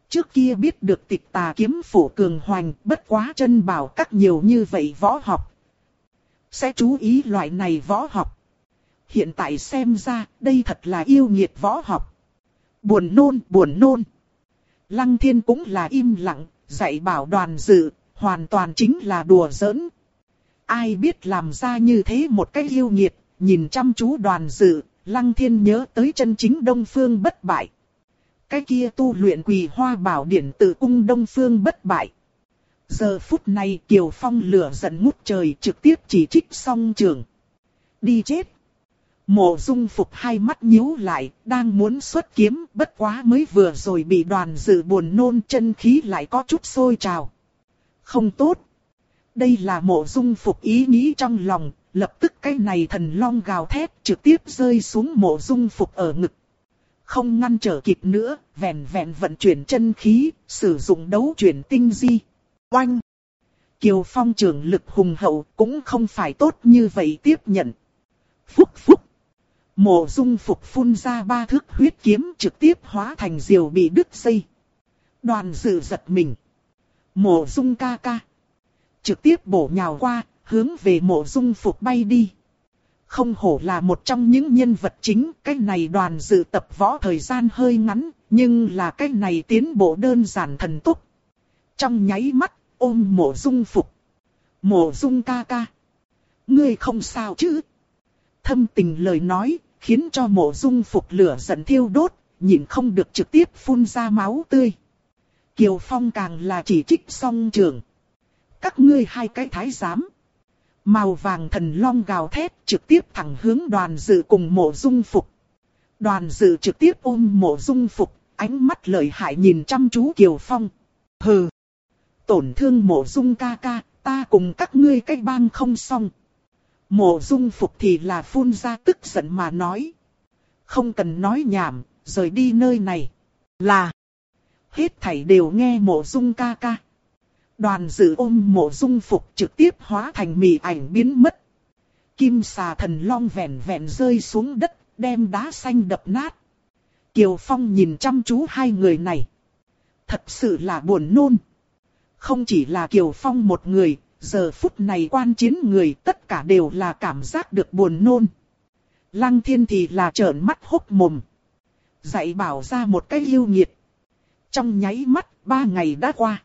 Trước kia biết được tịch tà kiếm phủ cường hoành, bất quá chân bảo các nhiều như vậy võ học. Sẽ chú ý loại này võ học. Hiện tại xem ra, đây thật là yêu nghiệt võ học. Buồn nôn, buồn nôn. Lăng thiên cũng là im lặng, dạy bảo đoàn dự, hoàn toàn chính là đùa giỡn. Ai biết làm ra như thế một cách yêu nghiệt, nhìn chăm chú đoàn dự, lăng thiên nhớ tới chân chính đông phương bất bại. Cái kia tu luyện quỳ hoa bảo điển tự cung đông phương bất bại. Giờ phút này Kiều Phong lửa giận ngút trời trực tiếp chỉ trích song trường. Đi chết. Mộ dung phục hai mắt nhíu lại, đang muốn xuất kiếm, bất quá mới vừa rồi bị đoàn dự buồn nôn chân khí lại có chút sôi trào. Không tốt. Đây là mộ dung phục ý nghĩ trong lòng, lập tức cái này thần long gào thét trực tiếp rơi xuống mộ dung phục ở ngực. Không ngăn trở kịp nữa, vẹn vẹn vận chuyển chân khí, sử dụng đấu chuyển tinh di. Oanh! Kiều Phong trưởng lực hùng hậu cũng không phải tốt như vậy tiếp nhận. Phúc phúc! Mộ dung phục phun ra ba thước huyết kiếm trực tiếp hóa thành diều bị đứt dây. Đoàn dự giật mình. Mộ dung ca ca. Trực tiếp bổ nhào qua, hướng về mộ dung phục bay đi. Không hổ là một trong những nhân vật chính, cái này đoàn dự tập võ thời gian hơi ngắn, nhưng là cái này tiến bộ đơn giản thần tốc. Trong nháy mắt, ôm mộ dung phục. Mộ dung ca ca. Ngươi không sao chứ? Thâm tình lời nói, khiến cho mộ dung phục lửa giận thiêu đốt, nhìn không được trực tiếp phun ra máu tươi. Kiều Phong càng là chỉ trích song trường. Các ngươi hai cái thái giám. Màu vàng thần long gào thét trực tiếp thẳng hướng đoàn dự cùng mộ dung phục. Đoàn dự trực tiếp ôm mộ dung phục, ánh mắt lợi hại nhìn chăm chú Kiều Phong. Hừ! Tổn thương mộ dung ca ca, ta cùng các ngươi cách bang không xong. Mộ dung phục thì là phun ra tức giận mà nói. Không cần nói nhảm, rời đi nơi này. Là. Hết thảy đều nghe mộ dung ca ca. Đoàn dự ôm mộ dung phục trực tiếp hóa thành mì ảnh biến mất. Kim xà thần long vẹn vẹn rơi xuống đất, đem đá xanh đập nát. Kiều Phong nhìn chăm chú hai người này. Thật sự là buồn nôn. Không chỉ là Kiều Phong một người, giờ phút này quan chiến người tất cả đều là cảm giác được buồn nôn. Lăng thiên thì là trợn mắt hốc mồm. Dạy bảo ra một cái yêu nghiệt. Trong nháy mắt, ba ngày đã qua.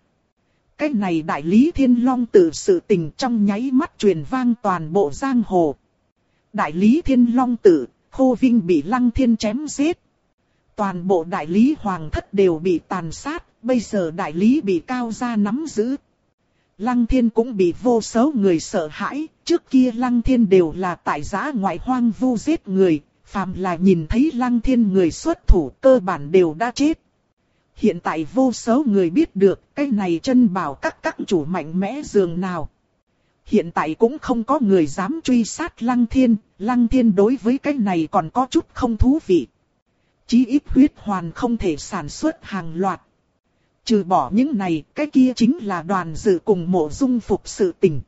Cái này đại lý thiên long tự sự tình trong nháy mắt truyền vang toàn bộ giang hồ. Đại lý thiên long tự, khô vinh bị lăng thiên chém giết. Toàn bộ đại lý hoàng thất đều bị tàn sát, bây giờ đại lý bị cao gia nắm giữ. Lăng thiên cũng bị vô số người sợ hãi, trước kia lăng thiên đều là tại giã ngoại hoang vu giết người, phàm là nhìn thấy lăng thiên người xuất thủ cơ bản đều đã chết. Hiện tại vô số người biết được cái này chân bảo các các chủ mạnh mẽ dường nào. Hiện tại cũng không có người dám truy sát lăng thiên, lăng thiên đối với cái này còn có chút không thú vị. Chí ít huyết hoàn không thể sản xuất hàng loạt. Trừ bỏ những này, cái kia chính là đoàn dự cùng mộ dung phục sự tình.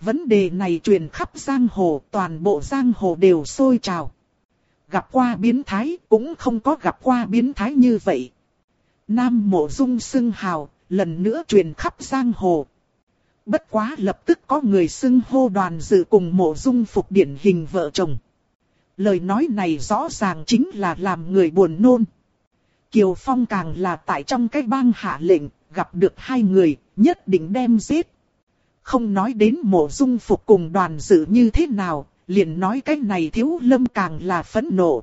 Vấn đề này truyền khắp giang hồ, toàn bộ giang hồ đều sôi trào. Gặp qua biến thái, cũng không có gặp qua biến thái như vậy. Nam mộ dung xưng hào, lần nữa truyền khắp giang hồ. Bất quá lập tức có người xưng hô đoàn dự cùng mộ dung phục điển hình vợ chồng. Lời nói này rõ ràng chính là làm người buồn nôn. Kiều Phong càng là tại trong cái bang hạ lệnh, gặp được hai người, nhất định đem giết. Không nói đến mộ dung phục cùng đoàn dự như thế nào, liền nói cái này thiếu lâm càng là phẫn nộ.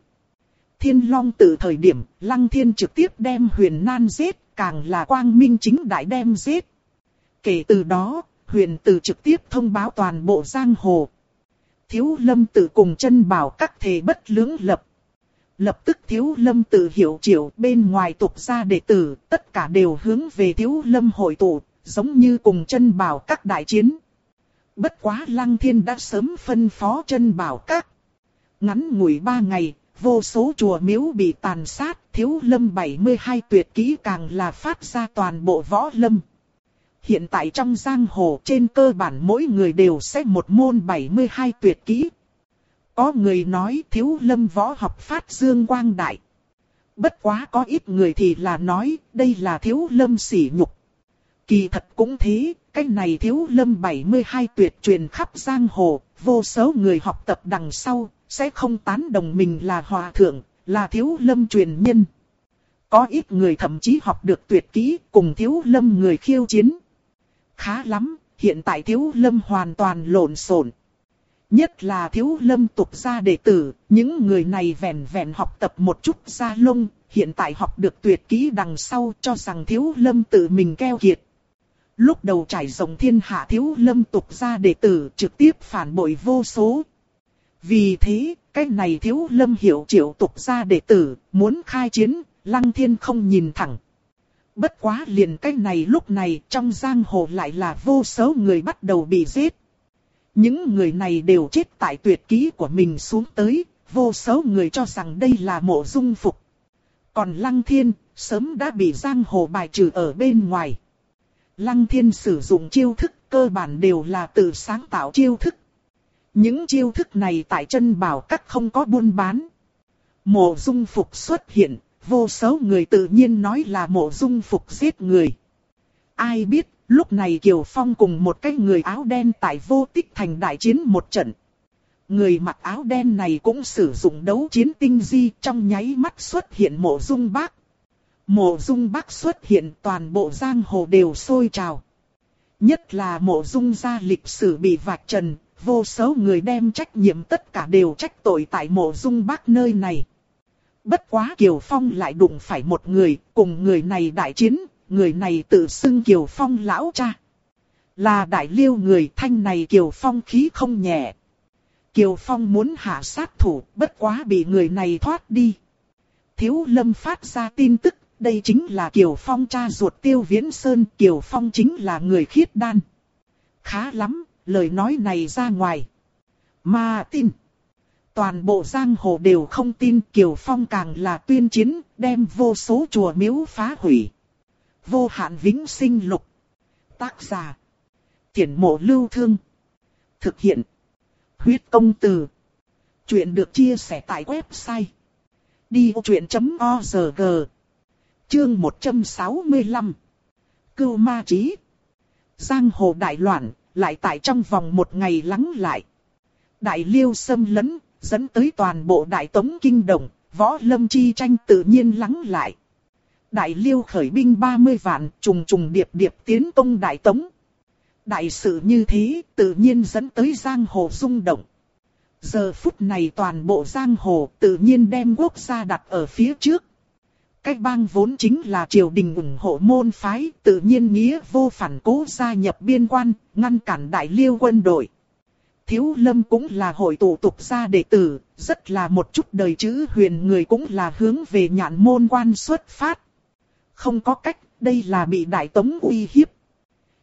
Thiên Long từ thời điểm, Lăng Thiên trực tiếp đem huyền nan giết, càng là quang minh chính đại đem giết. Kể từ đó, huyền tử trực tiếp thông báo toàn bộ giang hồ. Thiếu lâm tự cùng chân bảo các thể bất lưỡng lập. Lập tức thiếu lâm tự hiểu triệu bên ngoài tục gia đệ tử, tất cả đều hướng về thiếu lâm hội tụ, giống như cùng chân bảo các đại chiến. Bất quá lăng thiên đã sớm phân phó chân bảo các. Ngắn ngủi ba ngày, vô số chùa miếu bị tàn sát, thiếu lâm 72 tuyệt kỹ càng là phát ra toàn bộ võ lâm. Hiện tại trong giang hồ trên cơ bản mỗi người đều sẽ một môn 72 tuyệt kỹ. Có người nói thiếu lâm võ học phát dương quang đại. Bất quá có ít người thì là nói đây là thiếu lâm sỉ nhục. Kỳ thật cũng thế, cái này thiếu lâm 72 tuyệt truyền khắp giang hồ, vô số người học tập đằng sau, sẽ không tán đồng mình là hòa thượng, là thiếu lâm truyền nhân. Có ít người thậm chí học được tuyệt kỹ cùng thiếu lâm người khiêu chiến. Khá lắm, hiện tại thiếu lâm hoàn toàn lộn xộn. Nhất là thiếu lâm tục gia đệ tử, những người này vẹn vẹn học tập một chút gia lông, hiện tại học được tuyệt kỹ đằng sau cho rằng thiếu lâm tự mình keo kiệt. Lúc đầu trải rộng thiên hạ thiếu lâm tục gia đệ tử trực tiếp phản bội vô số. Vì thế, cái này thiếu lâm hiểu triệu tục gia đệ tử, muốn khai chiến, lăng thiên không nhìn thẳng. Bất quá liền cái này lúc này trong giang hồ lại là vô số người bắt đầu bị giết. Những người này đều chết tại tuyệt ký của mình xuống tới, vô số người cho rằng đây là mộ dung phục. Còn Lăng Thiên, sớm đã bị giang hồ bài trừ ở bên ngoài. Lăng Thiên sử dụng chiêu thức cơ bản đều là tự sáng tạo chiêu thức. Những chiêu thức này tại chân bảo các không có buôn bán. Mộ dung phục xuất hiện, vô số người tự nhiên nói là mộ dung phục giết người. Ai biết, lúc này Kiều Phong cùng một cái người áo đen tại vô tích thành đại chiến một trận. Người mặc áo đen này cũng sử dụng đấu chiến tinh di trong nháy mắt xuất hiện mộ dung bác. Mộ dung bác xuất hiện toàn bộ giang hồ đều sôi trào. Nhất là mộ dung gia lịch sử bị vạch trần, vô số người đem trách nhiệm tất cả đều trách tội tại mộ dung bác nơi này. Bất quá Kiều Phong lại đụng phải một người, cùng người này đại chiến, người này tự xưng Kiều Phong lão cha. Là đại liêu người thanh này Kiều Phong khí không nhẹ. Kiều Phong muốn hạ sát thủ, bất quá bị người này thoát đi. Thiếu lâm phát ra tin tức, đây chính là Kiều Phong cha ruột tiêu viễn sơn, Kiều Phong chính là người khiết đan. Khá lắm, lời nói này ra ngoài. Mà tin. Toàn bộ giang hồ đều không tin Kiều Phong càng là tuyên chiến, đem vô số chùa miếu phá hủy. Vô hạn vĩnh sinh lục. Tác giả. Thiển mộ lưu thương. Thực hiện Huyết công từ. Chuyện được chia sẻ tại website. Đi vô chuyện.org Chương 165 Cưu ma trí Giang hồ đại loạn, lại tại trong vòng một ngày lắng lại. Đại liêu xâm lấn, dẫn tới toàn bộ đại tống kinh động, võ lâm chi tranh tự nhiên lắng lại. Đại liêu khởi binh 30 vạn, trùng trùng điệp điệp tiến công đại tống. Đại sự như thế, tự nhiên dẫn tới giang hồ rung động. Giờ phút này toàn bộ giang hồ tự nhiên đem quốc gia đặt ở phía trước. Cách bang vốn chính là triều đình ủng hộ môn phái, tự nhiên nghĩa vô phản cố gia nhập biên quan, ngăn cản đại liêu quân đội. Thiếu lâm cũng là hội tụ tục gia đệ tử, rất là một chút đời chữ huyền người cũng là hướng về nhạn môn quan xuất phát. Không có cách, đây là bị đại tống uy hiếp.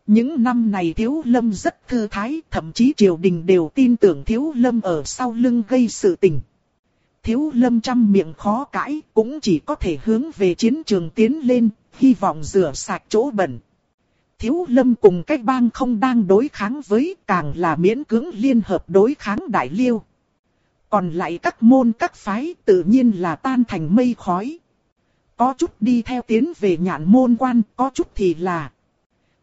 Những năm này Thiếu Lâm rất thư thái, thậm chí triều đình đều tin tưởng Thiếu Lâm ở sau lưng gây sự tình. Thiếu Lâm trăm miệng khó cãi, cũng chỉ có thể hướng về chiến trường tiến lên, hy vọng rửa sạch chỗ bẩn. Thiếu Lâm cùng cách bang không đang đối kháng với, càng là miễn cưỡng liên hợp đối kháng Đại Liêu. Còn lại các môn các phái tự nhiên là tan thành mây khói. Có chút đi theo tiến về nhạn môn quan, có chút thì là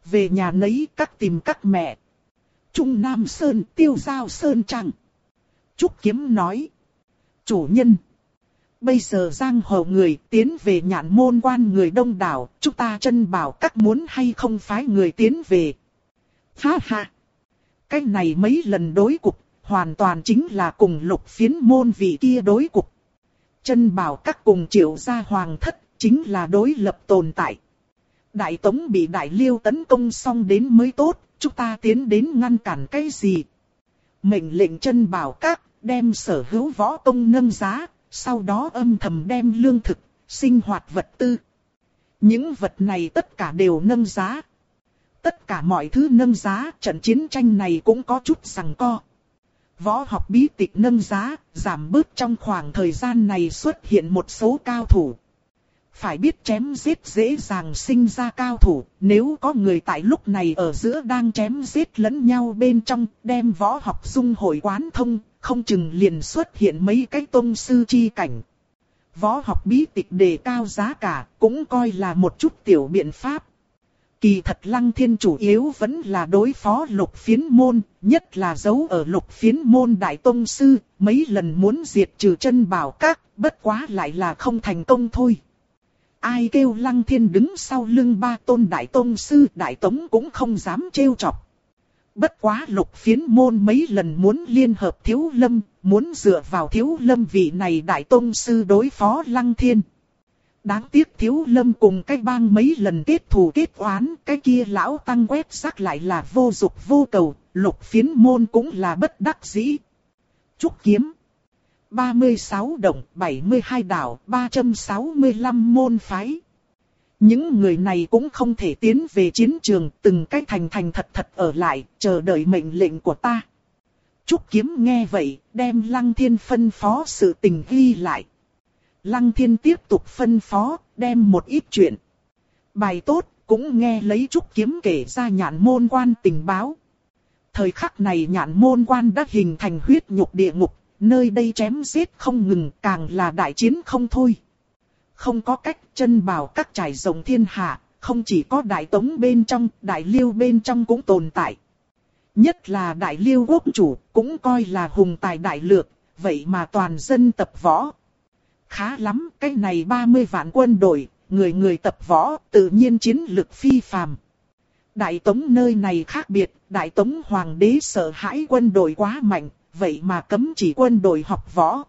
về nhà nấy các tìm các mẹ. Trung Nam Sơn tiêu giao Sơn Trăng. Trúc Kiếm nói. Chủ nhân. Bây giờ giang hồ người tiến về nhạn môn quan người đông đảo, chúng ta chân bảo các muốn hay không phái người tiến về. Ha ha. Cái này mấy lần đối cục, hoàn toàn chính là cùng lục phiến môn vị kia đối cục. Chân bảo các cùng triệu gia hoàng thất, chính là đối lập tồn tại. Đại Tống bị Đại Liêu tấn công xong đến mới tốt, chúng ta tiến đến ngăn cản cái gì? Mệnh lệnh chân bảo các, đem sở hữu võ công nâng giá, sau đó âm thầm đem lương thực, sinh hoạt vật tư. Những vật này tất cả đều nâng giá. Tất cả mọi thứ nâng giá, trận chiến tranh này cũng có chút rằng co. Võ học bí tịch nâng giá, giảm bớt trong khoảng thời gian này xuất hiện một số cao thủ. Phải biết chém giết dễ dàng sinh ra cao thủ, nếu có người tại lúc này ở giữa đang chém giết lẫn nhau bên trong, đem võ học dung hội quán thông, không chừng liền xuất hiện mấy cái tôn sư chi cảnh. Võ học bí tịch đề cao giá cả, cũng coi là một chút tiểu biện pháp. Kỳ thật lăng thiên chủ yếu vẫn là đối phó lục phiến môn, nhất là giấu ở lục phiến môn đại tôn sư, mấy lần muốn diệt trừ chân bảo các, bất quá lại là không thành công thôi. Ai kêu lăng thiên đứng sau lưng ba tôn đại tôn sư đại tống cũng không dám trêu chọc. Bất quá lục phiến môn mấy lần muốn liên hợp thiếu lâm, muốn dựa vào thiếu lâm vị này đại tôn sư đối phó lăng thiên. Đáng tiếc thiếu lâm cùng cái bang mấy lần kết thù kết oán, cái kia lão tăng quét sắc lại là vô dục vô cầu, lục phiến môn cũng là bất đắc dĩ. Trúc kiếm. 36 động, 72 đảo, 365 môn phái. Những người này cũng không thể tiến về chiến trường, từng cái thành thành thật thật ở lại, chờ đợi mệnh lệnh của ta. Trúc Kiếm nghe vậy, đem Lăng Thiên phân phó sự tình ghi lại. Lăng Thiên tiếp tục phân phó, đem một ít chuyện. Bài tốt, cũng nghe lấy Trúc Kiếm kể ra nhạn môn quan tình báo. Thời khắc này nhạn môn quan đã hình thành huyết nhục địa ngục, nơi đây chém giết không ngừng càng là đại chiến không thôi. Không có cách chân bảo các trải rộng thiên hạ, không chỉ có đại tống bên trong, đại liêu bên trong cũng tồn tại. Nhất là đại liêu quốc chủ, cũng coi là hùng tài đại lược, vậy mà toàn dân tập võ. Khá lắm, cái này 30 vạn quân đội, người người tập võ, tự nhiên chiến lực phi phàm. Đại tống nơi này khác biệt, đại tống hoàng đế sợ hãi quân đội quá mạnh, vậy mà cấm chỉ quân đội học võ.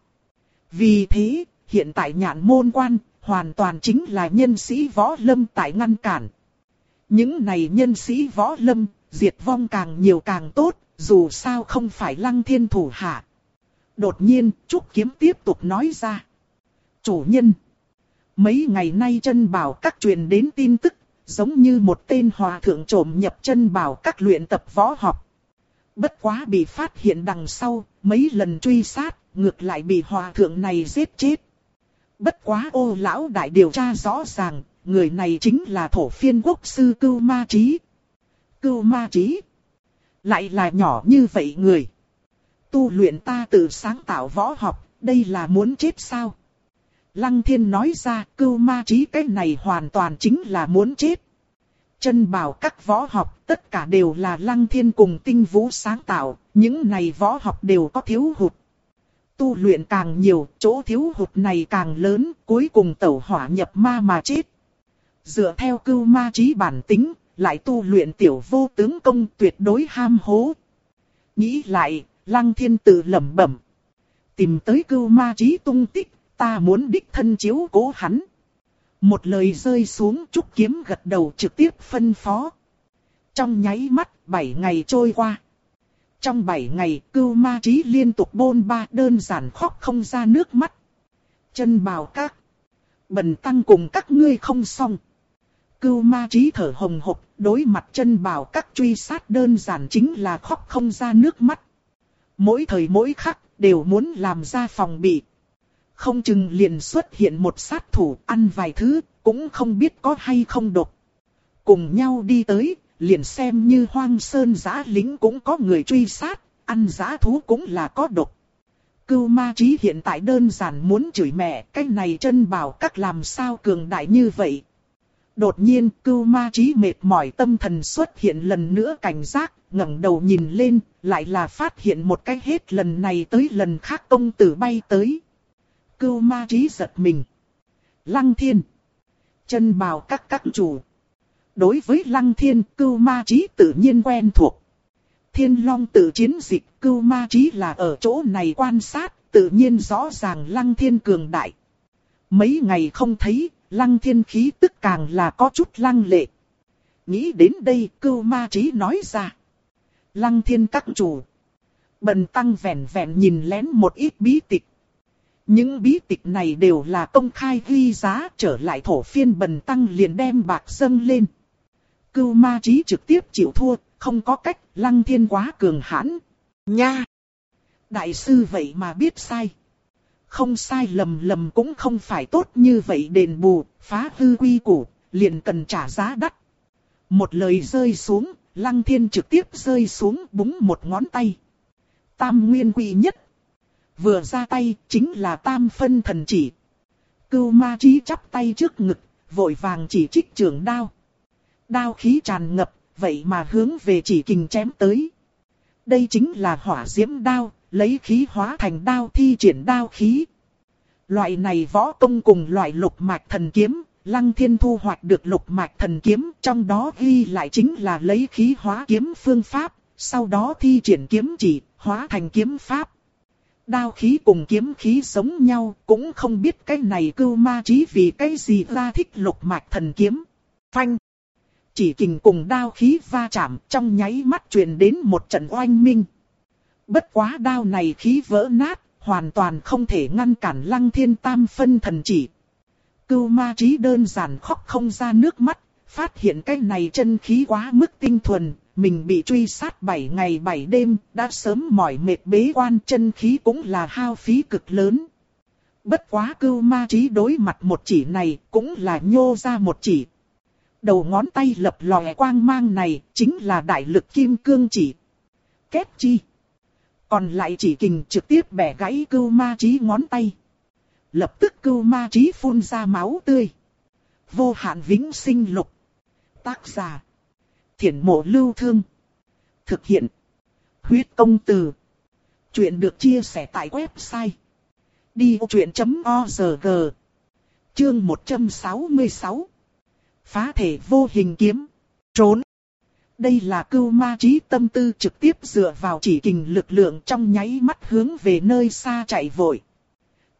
Vì thế, hiện tại nhạn môn quan, hoàn toàn chính là nhân sĩ võ lâm tại ngăn cản. Những này nhân sĩ võ lâm, diệt vong càng nhiều càng tốt, dù sao không phải lăng thiên thủ hạ. Đột nhiên, Trúc Kiếm tiếp tục nói ra. Chủ nhân, mấy ngày nay chân bảo các truyền đến tin tức, giống như một tên hòa thượng trộm nhập chân bảo các luyện tập võ học. Bất quá bị phát hiện đằng sau, mấy lần truy sát, ngược lại bị hòa thượng này giết chết. Bất quá ô lão đại điều tra rõ ràng, người này chính là thổ phiên quốc sư Cưu Ma Trí. Cưu Ma Trí? Lại là nhỏ như vậy người. Tu luyện ta tự sáng tạo võ học, đây là muốn chết sao? Lăng thiên nói ra cưu ma trí cái này hoàn toàn chính là muốn chết. Chân bảo các võ học tất cả đều là lăng thiên cùng tinh vũ sáng tạo, những này võ học đều có thiếu hụt. Tu luyện càng nhiều, chỗ thiếu hụt này càng lớn, cuối cùng tẩu hỏa nhập ma mà chết. Dựa theo cưu ma trí bản tính, lại tu luyện tiểu vô tướng công tuyệt đối ham hố. Nghĩ lại, lăng thiên tự lẩm bẩm. Tìm tới cưu ma trí tung tích, ta muốn đích thân chiếu cố hắn. Một lời rơi xuống trúc kiếm gật đầu trực tiếp phân phó. Trong nháy mắt, bảy ngày trôi qua. Trong bảy ngày, cưu ma trí liên tục bôn ba đơn giản khóc không ra nước mắt. Chân bào các. Bần tăng cùng các ngươi không xong. Cưu ma trí thở hồng hộc, đối mặt chân bào các truy sát đơn giản chính là khóc không ra nước mắt. Mỗi thời mỗi khắc, đều muốn làm ra phòng bị. Không chừng liền xuất hiện một sát thủ ăn vài thứ, cũng không biết có hay không độc. Cùng nhau đi tới, liền xem như hoang sơn giã lính cũng có người truy sát, ăn giã thú cũng là có độc. Cưu ma trí hiện tại đơn giản muốn chửi mẹ, cái này chân bảo các làm sao cường đại như vậy. Đột nhiên, cưu ma trí mệt mỏi tâm thần xuất hiện lần nữa cảnh giác, ngẩng đầu nhìn lên, lại là phát hiện một cái hết lần này tới lần khác công tử bay tới. Cưu ma trí giật mình. Lăng thiên. Chân bào các các chủ. Đối với lăng thiên, cưu ma trí tự nhiên quen thuộc. Thiên long tự chiến dịch, cưu ma trí là ở chỗ này quan sát, tự nhiên rõ ràng lăng thiên cường đại. Mấy ngày không thấy, lăng thiên khí tức càng là có chút lăng lệ. Nghĩ đến đây, cưu ma trí nói ra. Lăng thiên các chủ. Bần tăng vẹn vẹn nhìn lén một ít bí tịch. Những bí tịch này đều là công khai ghi giá trở lại thổ phiên bần tăng liền đem bạc dâng lên. Cưu ma trí trực tiếp chịu thua, không có cách, lăng thiên quá cường hãn. Nha! Đại sư vậy mà biết sai. Không sai lầm lầm cũng không phải tốt như vậy đền bù, phá hư quy củ, liền cần trả giá đắt. Một lời rơi xuống, lăng thiên trực tiếp rơi xuống búng một ngón tay. Tam nguyên quy nhất. Vừa ra tay, chính là tam phân thần chỉ. Cưu ma trí chắp tay trước ngực, vội vàng chỉ trích trường đao. Đao khí tràn ngập, vậy mà hướng về chỉ kình chém tới. Đây chính là hỏa diễm đao, lấy khí hóa thành đao thi triển đao khí. Loại này võ công cùng loại lục mạch thần kiếm, Lăng Thiên thu hoạch được lục mạch thần kiếm, trong đó ghi lại chính là lấy khí hóa kiếm phương pháp, sau đó thi triển kiếm chỉ, hóa thành kiếm pháp. Đao khí cùng kiếm khí giống nhau, cũng không biết cái này cưu ma trí vì cái gì ra thích lục mạch thần kiếm. Phanh! Chỉ kình cùng đao khí va chạm trong nháy mắt truyền đến một trận oanh minh. Bất quá đao này khí vỡ nát, hoàn toàn không thể ngăn cản lăng thiên tam phân thần chỉ. Cưu ma trí đơn giản khóc không ra nước mắt, phát hiện cái này chân khí quá mức tinh thuần, mình bị truy sát 7 ngày 7 đêm, đã sớm mỏi mệt bế quan chân khí cũng là hao phí cực lớn. Bất quá cưu ma trí đối mặt một chỉ này cũng là nhô ra một chỉ. Đầu ngón tay lập lòe quang mang này chính là đại lực kim cương chỉ. Kết chi. Còn lại chỉ kình trực tiếp bẻ gãy cưu ma trí ngón tay. Lập tức cưu ma trí phun ra máu tươi. Vô hạn vĩnh sinh lục. Tác giả. Thiển mộ lưu thương. Thực hiện. Huyết công từ. Chuyện được chia sẻ tại website. Đi truyện.org Chương 166 Phá thể vô hình kiếm. Trốn. Đây là cưu ma trí tâm tư trực tiếp dựa vào chỉ kình lực lượng trong nháy mắt hướng về nơi xa chạy vội.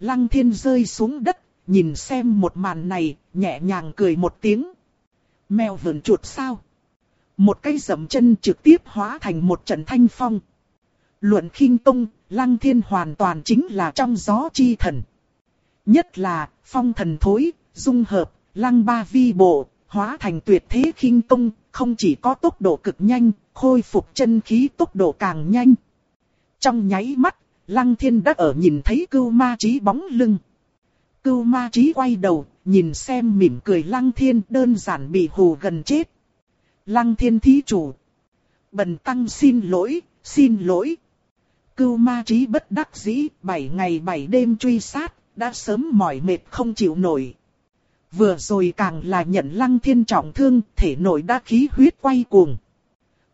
Lăng thiên rơi xuống đất, nhìn xem một màn này, nhẹ nhàng cười một tiếng. Mèo vườn chuột sao? Một cây dầm chân trực tiếp hóa thành một trận thanh phong. Luận khinh tung, lăng thiên hoàn toàn chính là trong gió chi thần. Nhất là, phong thần thối, dung hợp, lăng ba vi bộ, hóa thành tuyệt thế khinh tung, không chỉ có tốc độ cực nhanh, khôi phục chân khí tốc độ càng nhanh. Trong nháy mắt, lăng thiên đã ở nhìn thấy cưu ma trí bóng lưng. Cưu ma trí quay đầu, nhìn xem mỉm cười lăng thiên đơn giản bị hù gần chết. Lăng thiên thí chủ. Bần tăng xin lỗi, xin lỗi. Cưu ma trí bất đắc dĩ, bảy ngày bảy đêm truy sát, đã sớm mỏi mệt không chịu nổi. Vừa rồi càng là nhận lăng thiên trọng thương, thể nội đã khí huyết quay cuồng.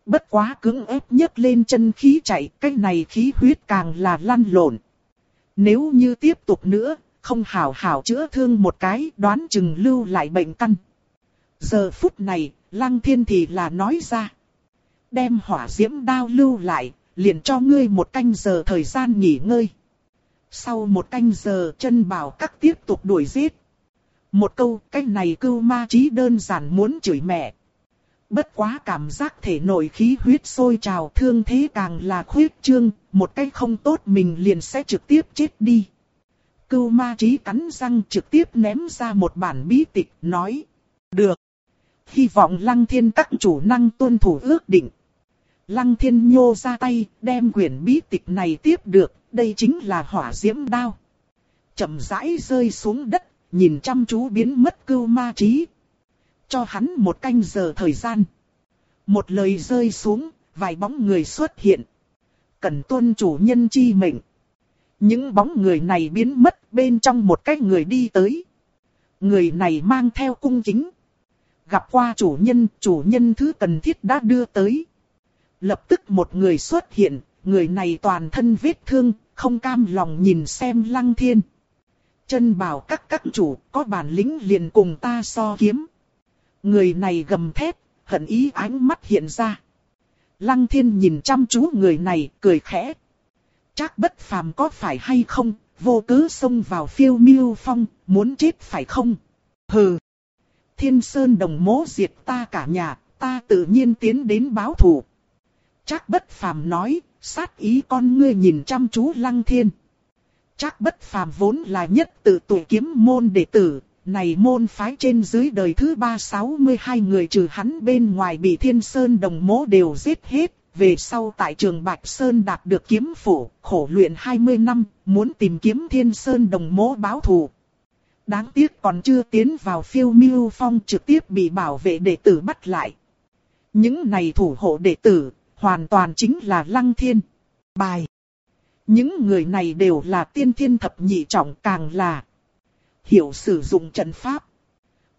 Bất quá cứng ép nhấc lên chân khí chạy, cái này khí huyết càng là lăn lộn. Nếu như tiếp tục nữa, không hảo hảo chữa thương một cái, đoán chừng lưu lại bệnh căn. Giờ phút này, lăng thiên thì là nói ra. Đem hỏa diễm đao lưu lại, liền cho ngươi một canh giờ thời gian nghỉ ngơi. Sau một canh giờ chân bảo các tiếp tục đuổi giết. Một câu cái này cưu ma trí đơn giản muốn chửi mẹ. Bất quá cảm giác thể nội khí huyết sôi trào thương thế càng là khuyết trương, một cách không tốt mình liền sẽ trực tiếp chết đi. Cưu ma trí cắn răng trực tiếp ném ra một bản bí tịch nói. Được. Hy vọng lăng thiên các chủ năng tuân thủ ước định. Lăng thiên nhô ra tay, đem quyển bí tịch này tiếp được, đây chính là hỏa diễm đao. chậm rãi rơi xuống đất, nhìn chăm chú biến mất cưu ma trí. Cho hắn một canh giờ thời gian. Một lời rơi xuống, vài bóng người xuất hiện. Cần tuân chủ nhân chi mệnh. Những bóng người này biến mất bên trong một cái người đi tới. Người này mang theo cung kính. Gặp qua chủ nhân, chủ nhân thứ cần thiết đã đưa tới. Lập tức một người xuất hiện, người này toàn thân vết thương, không cam lòng nhìn xem lăng thiên. Chân bảo các các chủ có bản lĩnh liền cùng ta so kiếm. Người này gầm thét, hận ý ánh mắt hiện ra. Lăng thiên nhìn chăm chú người này, cười khẽ. Chắc bất phàm có phải hay không, vô cớ xông vào phiêu miêu phong, muốn chết phải không? Hừ! Thiên Sơn đồng mố diệt ta cả nhà, ta tự nhiên tiến đến báo thù. Chắc bất phàm nói, sát ý con ngươi nhìn chăm chú lăng thiên. Chắc bất phàm vốn là nhất tự tuổi kiếm môn đệ tử, này môn phái trên dưới đời thứ ba sáu mươi hai người trừ hắn bên ngoài bị thiên sơn đồng mố đều giết hết. Về sau tại trường Bạch Sơn đạt được kiếm phủ, khổ luyện 20 năm, muốn tìm kiếm thiên sơn đồng mố báo thù. Đáng tiếc còn chưa tiến vào phiêu miêu phong trực tiếp bị bảo vệ đệ tử bắt lại. Những này thủ hộ đệ tử, hoàn toàn chính là lăng thiên. Bài. Những người này đều là tiên thiên thập nhị trọng càng là hiểu sử dụng trận pháp.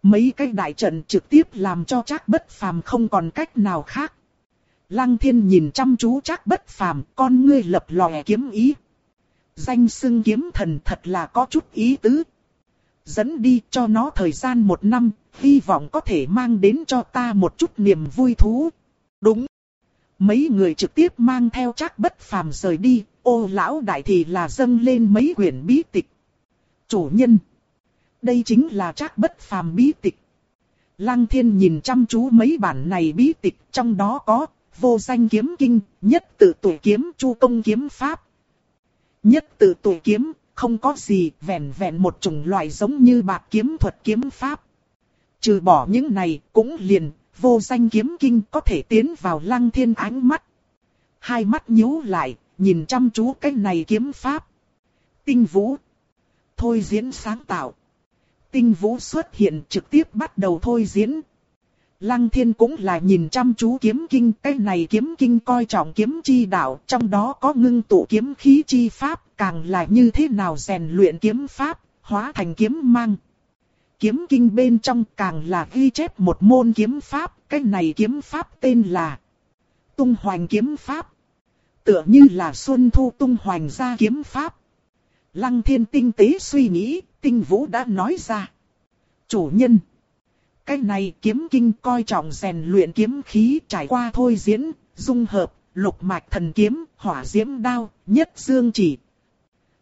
Mấy cái đại trận trực tiếp làm cho chắc bất phàm không còn cách nào khác. Lăng thiên nhìn chăm chú chắc bất phàm, con ngươi lập lòe kiếm ý. Danh xưng kiếm thần thật là có chút ý tứ. Dẫn đi cho nó thời gian một năm, hy vọng có thể mang đến cho ta một chút niềm vui thú. Đúng. Mấy người trực tiếp mang theo chắc bất phàm rời đi, ô lão đại thì là dâng lên mấy quyển bí tịch. Chủ nhân. Đây chính là chắc bất phàm bí tịch. Lăng thiên nhìn chăm chú mấy bản này bí tịch, trong đó có vô danh kiếm kinh, nhất tự tuổi kiếm chu công kiếm pháp. Nhất tự tuổi kiếm, không có gì, vẹn vẹn một chủng loại giống như bạc kiếm thuật kiếm pháp. Trừ bỏ những này, cũng liền, vô danh kiếm kinh có thể tiến vào lăng thiên ánh mắt. Hai mắt nhíu lại, nhìn chăm chú cái này kiếm pháp. Tinh vũ. Thôi diễn sáng tạo. Tinh vũ xuất hiện trực tiếp bắt đầu thôi diễn. Lăng thiên cũng là nhìn chăm chú kiếm kinh, cái này kiếm kinh coi trọng kiếm chi đạo, trong đó có ngưng tụ kiếm khí chi pháp, càng là như thế nào rèn luyện kiếm pháp, hóa thành kiếm mang. Kiếm kinh bên trong càng là ghi chép một môn kiếm pháp, cái này kiếm pháp tên là Tung Hoành Kiếm Pháp. Tựa như là Xuân Thu Tung Hoành ra kiếm pháp. Lăng thiên tinh tế suy nghĩ, tinh vũ đã nói ra. Chủ nhân. Cái này kiếm kinh coi trọng rèn luyện kiếm khí trải qua thôi diễn, dung hợp, lục mạch thần kiếm, hỏa diễm đao, nhất dương chỉ.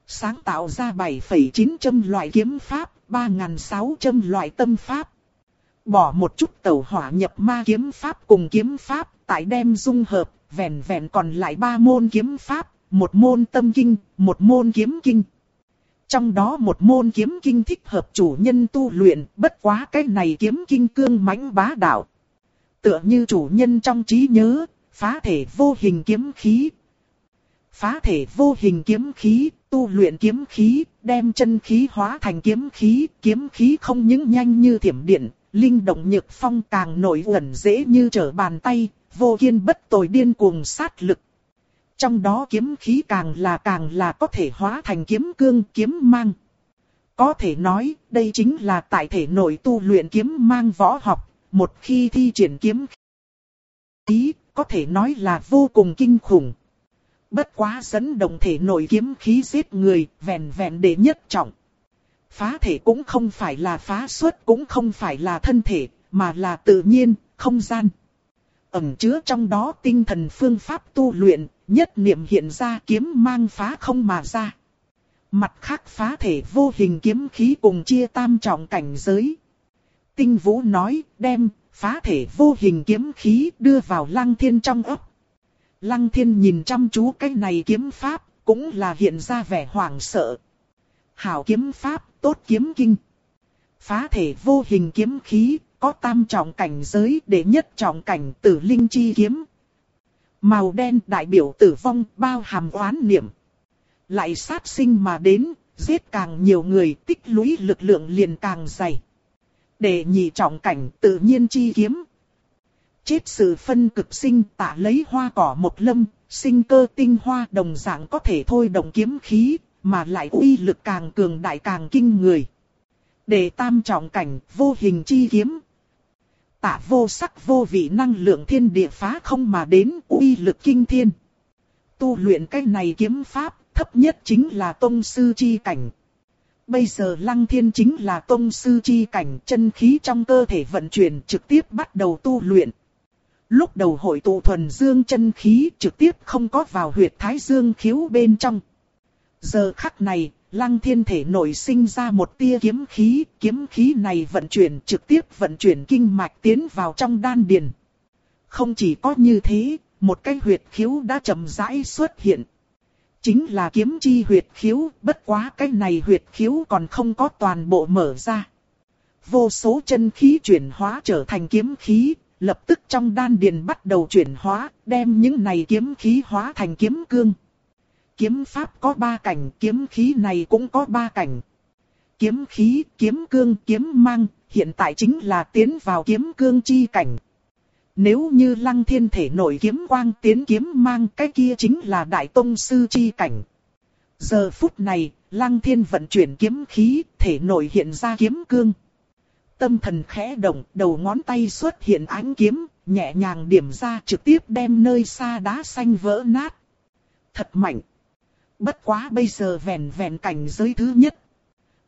Sáng tạo ra 7,900 loại kiếm pháp, 3.600 loại tâm pháp. Bỏ một chút tẩu hỏa nhập ma kiếm pháp cùng kiếm pháp, tại đem dung hợp, vẹn vẹn còn lại ba môn kiếm pháp, một môn tâm kinh, một môn kiếm kinh. Trong đó một môn kiếm kinh thích hợp chủ nhân tu luyện, bất quá cái này kiếm kinh cương mãnh bá đạo. Tựa như chủ nhân trong trí nhớ, phá thể vô hình kiếm khí. Phá thể vô hình kiếm khí, tu luyện kiếm khí, đem chân khí hóa thành kiếm khí, kiếm khí không những nhanh như thiểm điện, linh động nhược phong càng nổi gần dễ như trở bàn tay, vô kiên bất tồi điên cuồng sát lực. Trong đó kiếm khí càng là càng là có thể hóa thành kiếm cương kiếm mang. Có thể nói, đây chính là tại thể nội tu luyện kiếm mang võ học, một khi thi triển kiếm khí, có thể nói là vô cùng kinh khủng. Bất quá dẫn động thể nội kiếm khí giết người, vẹn vẹn để nhất trọng. Phá thể cũng không phải là phá xuất cũng không phải là thân thể, mà là tự nhiên, không gian ẩn chứa trong đó tinh thần phương pháp tu luyện, nhất niệm hiện ra kiếm mang phá không mà ra. Mặt khác phá thể vô hình kiếm khí cùng chia tam trọng cảnh giới. Tinh Vũ nói, đem, phá thể vô hình kiếm khí đưa vào lăng thiên trong ấp. Lăng thiên nhìn chăm chú cái này kiếm pháp, cũng là hiện ra vẻ hoảng sợ. Hảo kiếm pháp, tốt kiếm kinh. Phá thể vô hình kiếm khí, có tam trọng cảnh giới để nhất trọng cảnh tử linh chi kiếm. Màu đen đại biểu tử vong bao hàm oán niệm. Lại sát sinh mà đến, giết càng nhiều người tích lũy lực lượng liền càng dày. Để nhị trọng cảnh tự nhiên chi kiếm. Chết sự phân cực sinh tạ lấy hoa cỏ một lâm, sinh cơ tinh hoa đồng dạng có thể thôi động kiếm khí, mà lại uy lực càng cường đại càng kinh người. Để tam trọng cảnh vô hình chi kiếm. Tạ vô sắc vô vị năng lượng thiên địa phá không mà đến uy lực kinh thiên. Tu luyện cái này kiếm pháp thấp nhất chính là tông sư chi cảnh. Bây giờ lăng thiên chính là tông sư chi cảnh chân khí trong cơ thể vận chuyển trực tiếp bắt đầu tu luyện. Lúc đầu hội tụ thuần dương chân khí trực tiếp không có vào huyệt thái dương khiếu bên trong. Giờ khắc này, lăng thiên thể nội sinh ra một tia kiếm khí, kiếm khí này vận chuyển trực tiếp vận chuyển kinh mạch tiến vào trong đan điền. Không chỉ có như thế, một cái huyệt khiếu đã chậm rãi xuất hiện. Chính là kiếm chi huyệt khiếu, bất quá cái này huyệt khiếu còn không có toàn bộ mở ra. Vô số chân khí chuyển hóa trở thành kiếm khí, lập tức trong đan điền bắt đầu chuyển hóa, đem những này kiếm khí hóa thành kiếm cương. Kiếm pháp có ba cảnh, kiếm khí này cũng có ba cảnh. Kiếm khí, kiếm cương, kiếm mang, hiện tại chính là tiến vào kiếm cương chi cảnh. Nếu như lăng thiên thể nổi kiếm quang tiến kiếm mang cái kia chính là đại tông sư chi cảnh. Giờ phút này, lăng thiên vận chuyển kiếm khí, thể nổi hiện ra kiếm cương. Tâm thần khẽ động, đầu ngón tay xuất hiện ánh kiếm, nhẹ nhàng điểm ra trực tiếp đem nơi xa đá xanh vỡ nát. Thật mạnh. Bất quá bây giờ vẹn vẹn cảnh giới thứ nhất.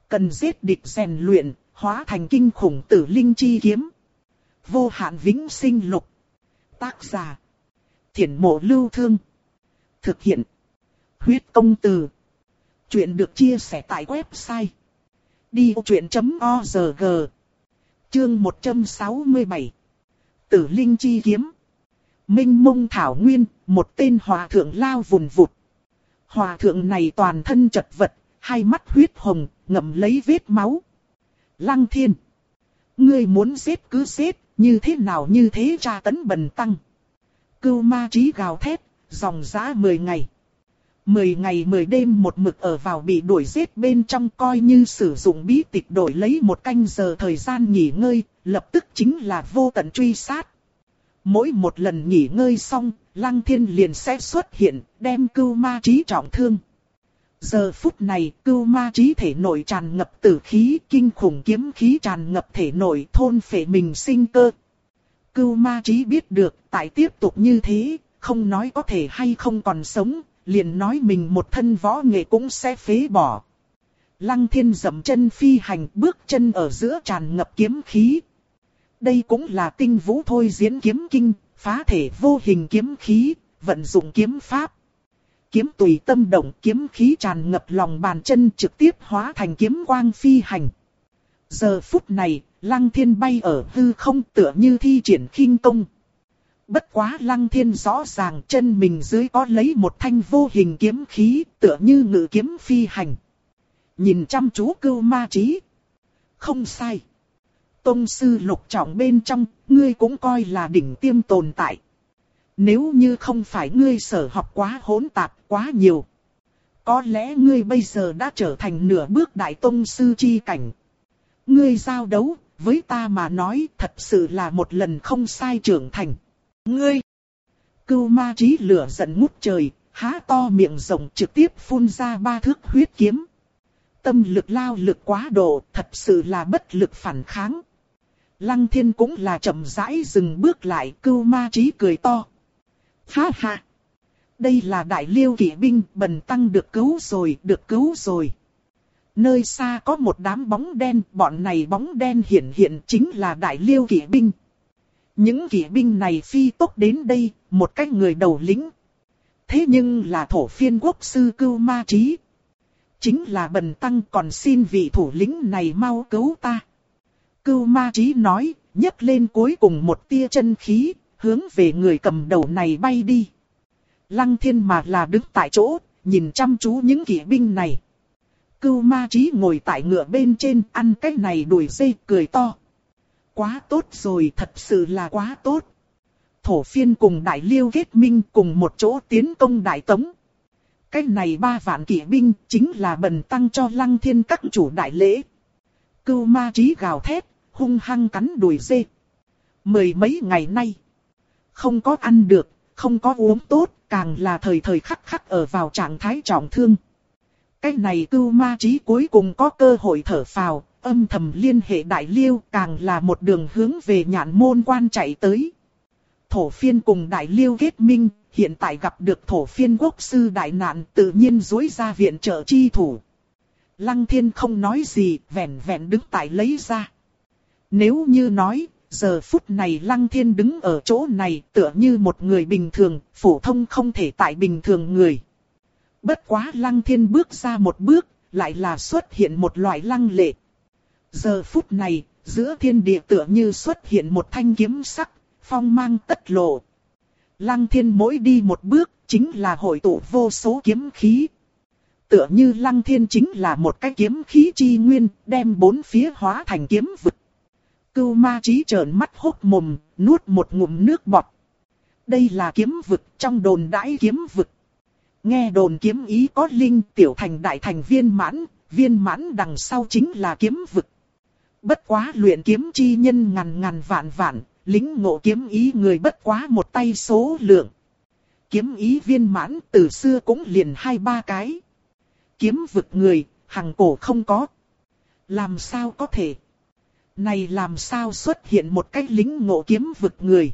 Cần giết địch rèn luyện, hóa thành kinh khủng tử linh chi kiếm. Vô hạn vĩnh sinh lục. Tác giả. Thiển mộ lưu thương. Thực hiện. Huyết công từ. Chuyện được chia sẻ tại website. Đi truyện.org Chương 167 Tử Linh Chi Kiếm Minh mông thảo nguyên, một tên hòa thượng lao vùn vụt. Hòa thượng này toàn thân chật vật, hai mắt huyết hồng, ngậm lấy vết máu. Lăng thiên. Ngươi muốn giết cứ giết, như thế nào như thế tra tấn bần tăng. Cưu ma trí gào thét, dòng giã 10 ngày. 10 ngày 10 đêm một mực ở vào bị đuổi giết bên trong coi như sử dụng bí tịch đổi lấy một canh giờ thời gian nghỉ ngơi, lập tức chính là vô tận truy sát. Mỗi một lần nghỉ ngơi xong, Lăng Thiên liền sẽ xuất hiện, đem cưu ma trí trọng thương. Giờ phút này, cưu ma trí thể nội tràn ngập tử khí, kinh khủng kiếm khí tràn ngập thể nội thôn phệ mình sinh cơ. Cưu ma trí biết được, tại tiếp tục như thế, không nói có thể hay không còn sống, liền nói mình một thân võ nghệ cũng sẽ phế bỏ. Lăng thiên dậm chân phi hành bước chân ở giữa tràn ngập kiếm khí. Đây cũng là tinh vũ thôi diễn kiếm kinh, phá thể vô hình kiếm khí, vận dụng kiếm pháp. Kiếm tùy tâm động kiếm khí tràn ngập lòng bàn chân trực tiếp hóa thành kiếm quang phi hành. Giờ phút này, lăng thiên bay ở hư không tựa như thi triển khinh công. Bất quá lăng thiên rõ ràng chân mình dưới có lấy một thanh vô hình kiếm khí tựa như ngự kiếm phi hành. Nhìn chăm chú cưu ma trí. Không sai. Tông sư lục trọng bên trong, ngươi cũng coi là đỉnh tiêm tồn tại. Nếu như không phải ngươi sở học quá hỗn tạp quá nhiều. Có lẽ ngươi bây giờ đã trở thành nửa bước đại tông sư chi cảnh. Ngươi giao đấu, với ta mà nói thật sự là một lần không sai trưởng thành. Ngươi! Cưu ma trí lửa giận ngút trời, há to miệng rộng trực tiếp phun ra ba thước huyết kiếm. Tâm lực lao lực quá độ, thật sự là bất lực phản kháng. Lăng thiên cũng là chậm rãi dừng bước lại, cưu ma trí cười to. Ha ha! Đây là đại liêu kỵ binh, bần tăng được cứu rồi, được cứu rồi. Nơi xa có một đám bóng đen, bọn này bóng đen hiện hiện chính là đại liêu kỵ binh. Những kỵ binh này phi tốc đến đây, một cách người đầu lĩnh. Thế nhưng là thổ phiên quốc sư cưu ma trí. Chính là bần tăng còn xin vị thủ lĩnh này mau cứu ta. Cưu ma trí nói, nhấc lên cuối cùng một tia chân khí, hướng về người cầm đầu này bay đi. Lăng thiên mà là đứng tại chỗ, nhìn chăm chú những kỵ binh này. Cưu ma trí ngồi tại ngựa bên trên ăn cái này đuổi dây cười to. Quá tốt rồi, thật sự là quá tốt. Thổ phiên cùng đại liêu kết minh cùng một chỗ tiến công đại tống. Cái này ba vạn kỵ binh chính là bần tăng cho lăng thiên các chủ đại lễ. Cưu ma trí gào thét, hung hăng cắn đuổi dê. Mười mấy ngày nay, không có ăn được, không có uống tốt, càng là thời thời khắc khắc ở vào trạng thái trọng thương. Cái này cưu ma trí cuối cùng có cơ hội thở phào, âm thầm liên hệ đại liêu càng là một đường hướng về nhạn môn quan chạy tới. Thổ phiên cùng đại liêu kết minh, hiện tại gặp được thổ phiên quốc sư đại nạn tự nhiên dối ra viện trợ chi thủ. Lăng thiên không nói gì, vẹn vẹn đứng tại lấy ra. Nếu như nói, giờ phút này lăng thiên đứng ở chỗ này tựa như một người bình thường, phổ thông không thể tại bình thường người. Bất quá lăng thiên bước ra một bước, lại là xuất hiện một loại lăng lệ. Giờ phút này, giữa thiên địa tựa như xuất hiện một thanh kiếm sắc, phong mang tất lộ. Lăng thiên mỗi đi một bước, chính là hội tụ vô số kiếm khí. Tựa như lăng thiên chính là một cái kiếm khí chi nguyên, đem bốn phía hóa thành kiếm vực. Cưu ma trí trợn mắt hốc mồm, nuốt một ngụm nước bọt. Đây là kiếm vực trong đồn đãi kiếm vực. Nghe đồn kiếm ý có linh tiểu thành đại thành viên mãn, viên mãn đằng sau chính là kiếm vực. Bất quá luyện kiếm chi nhân ngàn ngàn vạn vạn, lính ngộ kiếm ý người bất quá một tay số lượng. Kiếm ý viên mãn từ xưa cũng liền hai ba cái. Kiếm vực người, hằng cổ không có. Làm sao có thể? Này làm sao xuất hiện một cái lính ngộ kiếm vực người?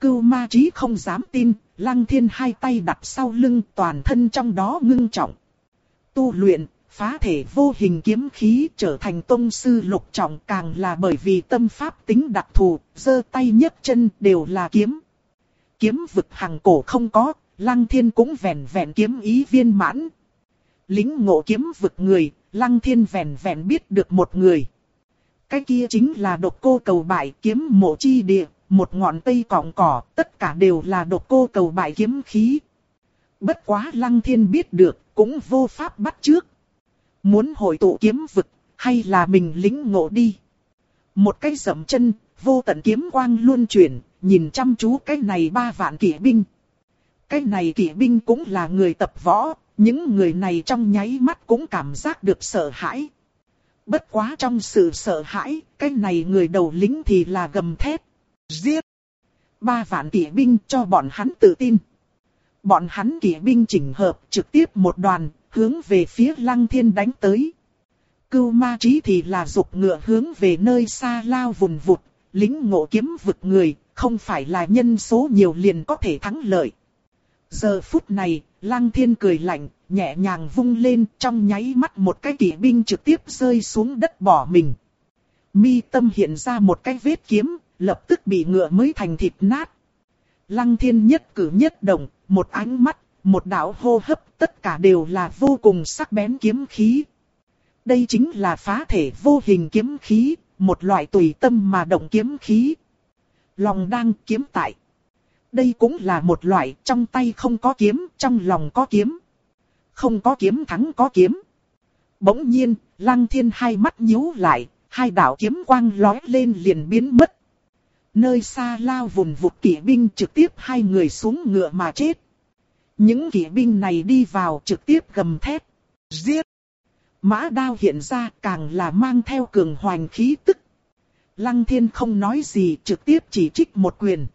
Cưu ma trí không dám tin, lăng thiên hai tay đặt sau lưng toàn thân trong đó ngưng trọng. Tu luyện, phá thể vô hình kiếm khí trở thành tông sư lục trọng càng là bởi vì tâm pháp tính đặc thù, giơ tay nhấc chân đều là kiếm. Kiếm vực hàng cổ không có, lăng thiên cũng vẹn vẹn kiếm ý viên mãn. Lính ngộ kiếm vực người, lăng thiên vẹn vẹn biết được một người. Cái kia chính là độc cô cầu bại kiếm mộ chi địa, một ngọn tây cọng cỏ, tất cả đều là độc cô cầu bại kiếm khí. Bất quá lăng thiên biết được, cũng vô pháp bắt trước. Muốn hội tụ kiếm vực, hay là mình lính ngộ đi. Một cái dậm chân, vô tận kiếm quang luôn chuyển, nhìn chăm chú cái này ba vạn kỵ binh. Cái này kỵ binh cũng là người tập võ, những người này trong nháy mắt cũng cảm giác được sợ hãi. Bất quá trong sự sợ hãi, cái này người đầu lính thì là gầm thét. Giết! Ba vạn kỵ binh cho bọn hắn tự tin. Bọn hắn kỵ binh chỉnh hợp trực tiếp một đoàn, hướng về phía lăng thiên đánh tới. Cưu ma trí thì là dục ngựa hướng về nơi xa lao vùng vụt, lính ngộ kiếm vực người, không phải là nhân số nhiều liền có thể thắng lợi. Giờ phút này, lăng thiên cười lạnh, nhẹ nhàng vung lên trong nháy mắt một cái kỵ binh trực tiếp rơi xuống đất bỏ mình. Mi tâm hiện ra một cái vết kiếm, lập tức bị ngựa mới thành thịt nát. Lăng thiên nhất cử nhất động, một ánh mắt, một đạo hô hấp, tất cả đều là vô cùng sắc bén kiếm khí. Đây chính là phá thể vô hình kiếm khí, một loại tùy tâm mà động kiếm khí. Lòng đang kiếm tại. Đây cũng là một loại trong tay không có kiếm, trong lòng có kiếm. Không có kiếm thắng có kiếm. Bỗng nhiên, lăng thiên hai mắt nhíu lại, hai đạo kiếm quang lói lên liền biến mất. Nơi xa lao vùng vụt kỵ binh trực tiếp hai người xuống ngựa mà chết. Những kỵ binh này đi vào trực tiếp gầm thét. Giết! Mã đao hiện ra càng là mang theo cường hoành khí tức. Lăng thiên không nói gì trực tiếp chỉ trích một quyền.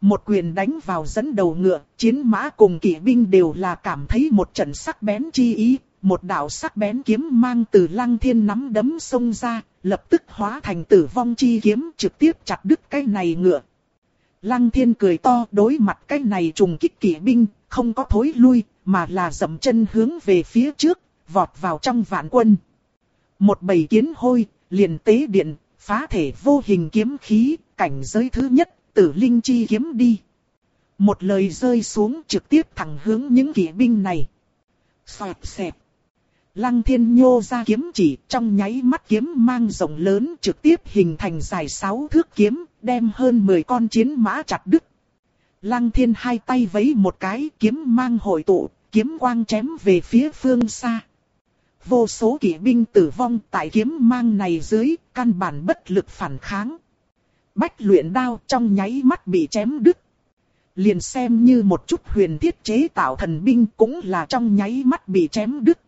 Một quyền đánh vào dẫn đầu ngựa, chiến mã cùng kỵ binh đều là cảm thấy một trận sắc bén chi ý, một đạo sắc bén kiếm mang từ lăng thiên nắm đấm xông ra, lập tức hóa thành tử vong chi kiếm trực tiếp chặt đứt cái này ngựa. Lăng thiên cười to đối mặt cái này trùng kích kỵ binh, không có thối lui, mà là dậm chân hướng về phía trước, vọt vào trong vạn quân. Một bầy kiến hôi, liền tế điện, phá thể vô hình kiếm khí, cảnh giới thứ nhất, tử linh chi kiếm đi. Một lời rơi xuống trực tiếp thẳng hướng những kỵ binh này. Xoẹt xẹp. Lăng thiên nhô ra kiếm chỉ trong nháy mắt kiếm mang rộng lớn trực tiếp hình thành dài sáu thước kiếm, đem hơn 10 con chiến mã chặt đứt. Lăng thiên hai tay vấy một cái kiếm mang hội tụ, kiếm quang chém về phía phương xa. Vô số kỵ binh tử vong tại kiếm mang này dưới, căn bản bất lực phản kháng. Bách luyện đao trong nháy mắt bị chém đứt. Liền xem như một chút huyền thiết chế tạo thần binh cũng là trong nháy mắt bị chém đứt.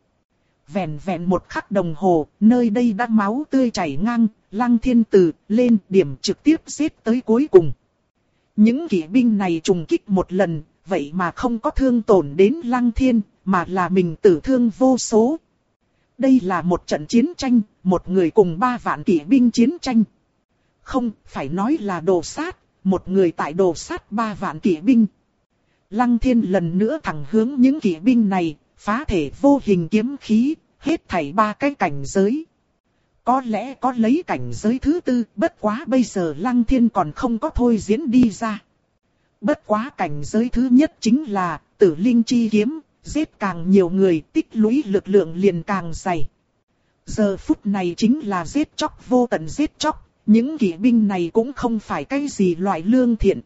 Vẹn vẹn một khắc đồng hồ, nơi đây đã máu tươi chảy ngang, lăng thiên tử lên điểm trực tiếp giết tới cuối cùng. Những kỵ binh này trùng kích một lần, vậy mà không có thương tổn đến lăng thiên, mà là mình tử thương vô số. Đây là một trận chiến tranh, một người cùng ba vạn kỵ binh chiến tranh. Không, phải nói là đồ sát, một người tại đồ sát ba vạn kỵ binh. Lăng thiên lần nữa thẳng hướng những kỵ binh này, phá thể vô hình kiếm khí, hết thảy ba cái cảnh giới. Có lẽ có lấy cảnh giới thứ tư, bất quá bây giờ lăng thiên còn không có thôi diễn đi ra. Bất quá cảnh giới thứ nhất chính là tử linh chi kiếm, giết càng nhiều người tích lũy lực lượng liền càng dày. Giờ phút này chính là giết chóc vô tận giết chóc, những kỵ binh này cũng không phải cái gì loại lương thiện.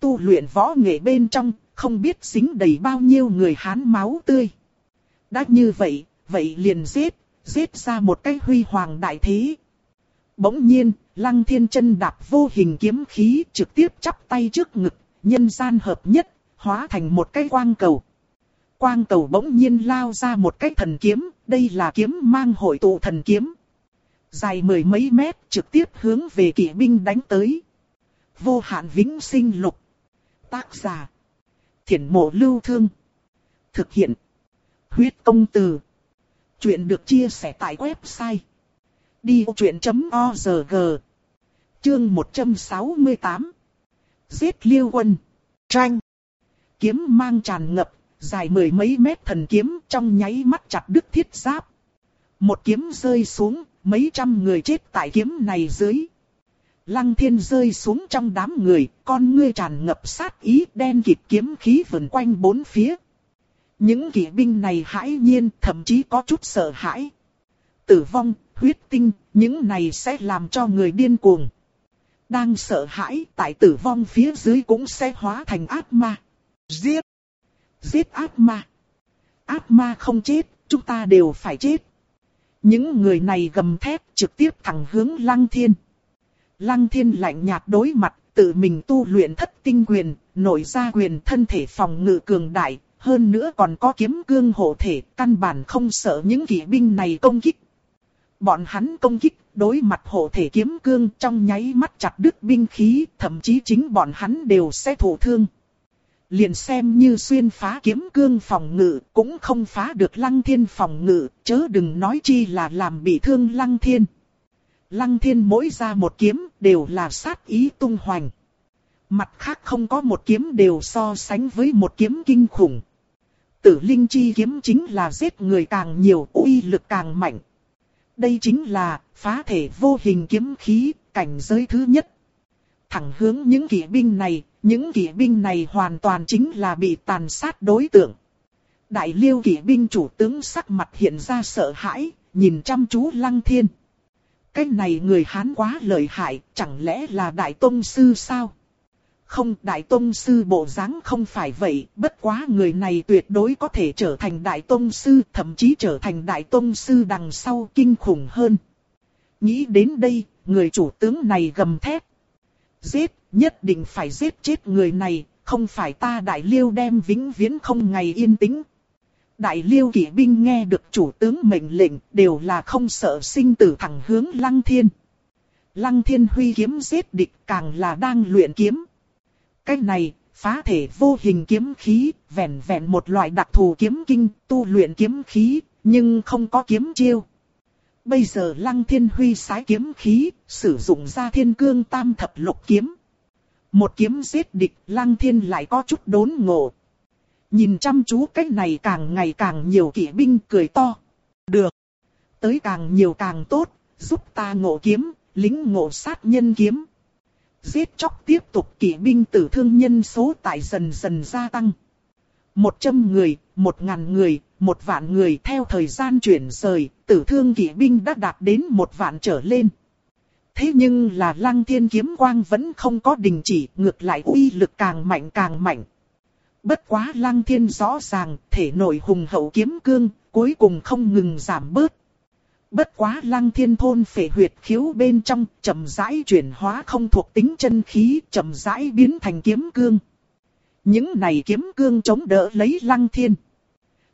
Tu luyện võ nghệ bên trong, không biết dính đầy bao nhiêu người hán máu tươi. Đã như vậy, vậy liền giết, giết ra một cái huy hoàng đại thế. Bỗng nhiên, lăng thiên chân đạp vô hình kiếm khí trực tiếp chắp tay trước ngực, nhân gian hợp nhất, hóa thành một cái quang cầu. Quang cầu bỗng nhiên lao ra một cái thần kiếm, đây là kiếm mang hội tụ thần kiếm. Dài mười mấy mét trực tiếp hướng về kỵ binh đánh tới. Vô hạn vĩnh sinh lục. Tác giả. Thiển mộ lưu thương. Thực hiện. Huyết công từ. Chuyện được chia sẻ tại website. Đi vô chuyện.org Chương 168 Giết liêu quân. Tranh. Kiếm mang tràn ngập, dài mười mấy mét thần kiếm trong nháy mắt chặt đứt thiết giáp. Một kiếm rơi xuống, mấy trăm người chết tại kiếm này dưới. Lăng thiên rơi xuống trong đám người, con ngươi tràn ngập sát ý đen kịt kiếm khí vần quanh bốn phía. Những kỵ binh này hãi nhiên, thậm chí có chút sợ hãi. Tử vong, huyết tinh, những này sẽ làm cho người điên cuồng. Đang sợ hãi, tại tử vong phía dưới cũng sẽ hóa thành ác ma. Giết! Giết ác ma! Ác ma không chết, chúng ta đều phải chết. Những người này gầm thép trực tiếp thẳng hướng lăng thiên. Lăng thiên lạnh nhạt đối mặt, tự mình tu luyện thất tinh quyền, nổi ra quyền thân thể phòng ngự cường đại, hơn nữa còn có kiếm cương hộ thể, căn bản không sợ những kỵ binh này công kích. Bọn hắn công kích, đối mặt hộ thể kiếm cương trong nháy mắt chặt đứt binh khí, thậm chí chính bọn hắn đều sẽ thổ thương. Liền xem như xuyên phá kiếm cương phòng ngự, cũng không phá được lăng thiên phòng ngự, chớ đừng nói chi là làm bị thương lăng thiên. Lăng thiên mỗi ra một kiếm, đều là sát ý tung hoành. Mặt khác không có một kiếm đều so sánh với một kiếm kinh khủng. Tử linh chi kiếm chính là giết người càng nhiều, uy lực càng mạnh. Đây chính là phá thể vô hình kiếm khí, cảnh giới thứ nhất. Thẳng hướng những kỵ binh này, những kỵ binh này hoàn toàn chính là bị tàn sát đối tượng. Đại liêu kỵ binh chủ tướng sắc mặt hiện ra sợ hãi, nhìn chăm chú lăng thiên. Cái này người Hán quá lợi hại, chẳng lẽ là đại tôn sư sao? Không, đại tôn sư bộ dáng không phải vậy, bất quá người này tuyệt đối có thể trở thành đại tôn sư, thậm chí trở thành đại tôn sư đằng sau kinh khủng hơn. Nghĩ đến đây, người chủ tướng này gầm thét. Giết, nhất định phải giết chết người này, không phải ta đại liêu đem vĩnh viễn không ngày yên tĩnh. Đại liêu kỵ binh nghe được chủ tướng mệnh lệnh, đều là không sợ sinh tử thẳng hướng lăng thiên. Lăng thiên huy kiếm giết địch càng là đang luyện kiếm cái này, phá thể vô hình kiếm khí, vẹn vẹn một loại đặc thù kiếm kinh, tu luyện kiếm khí, nhưng không có kiếm chiêu. Bây giờ Lăng Thiên Huy sái kiếm khí, sử dụng ra thiên cương tam thập lục kiếm. Một kiếm giết địch, Lăng Thiên lại có chút đốn ngộ. Nhìn chăm chú cái này càng ngày càng nhiều kỵ binh cười to. Được. Tới càng nhiều càng tốt, giúp ta ngộ kiếm, lính ngộ sát nhân kiếm. Giết chóc tiếp tục kỵ binh tử thương nhân số tại dần dần gia tăng. Một trăm người, một ngàn người, một vạn người theo thời gian chuyển rời, tử thương kỵ binh đã đạt đến một vạn trở lên. Thế nhưng là lăng thiên kiếm quang vẫn không có đình chỉ, ngược lại uy lực càng mạnh càng mạnh. Bất quá lăng thiên rõ ràng, thể nội hùng hậu kiếm cương, cuối cùng không ngừng giảm bớt. Bất quá lăng thiên thôn phệ huyệt khiếu bên trong, chậm rãi chuyển hóa không thuộc tính chân khí, chậm rãi biến thành kiếm cương. Những này kiếm cương chống đỡ lấy lăng thiên.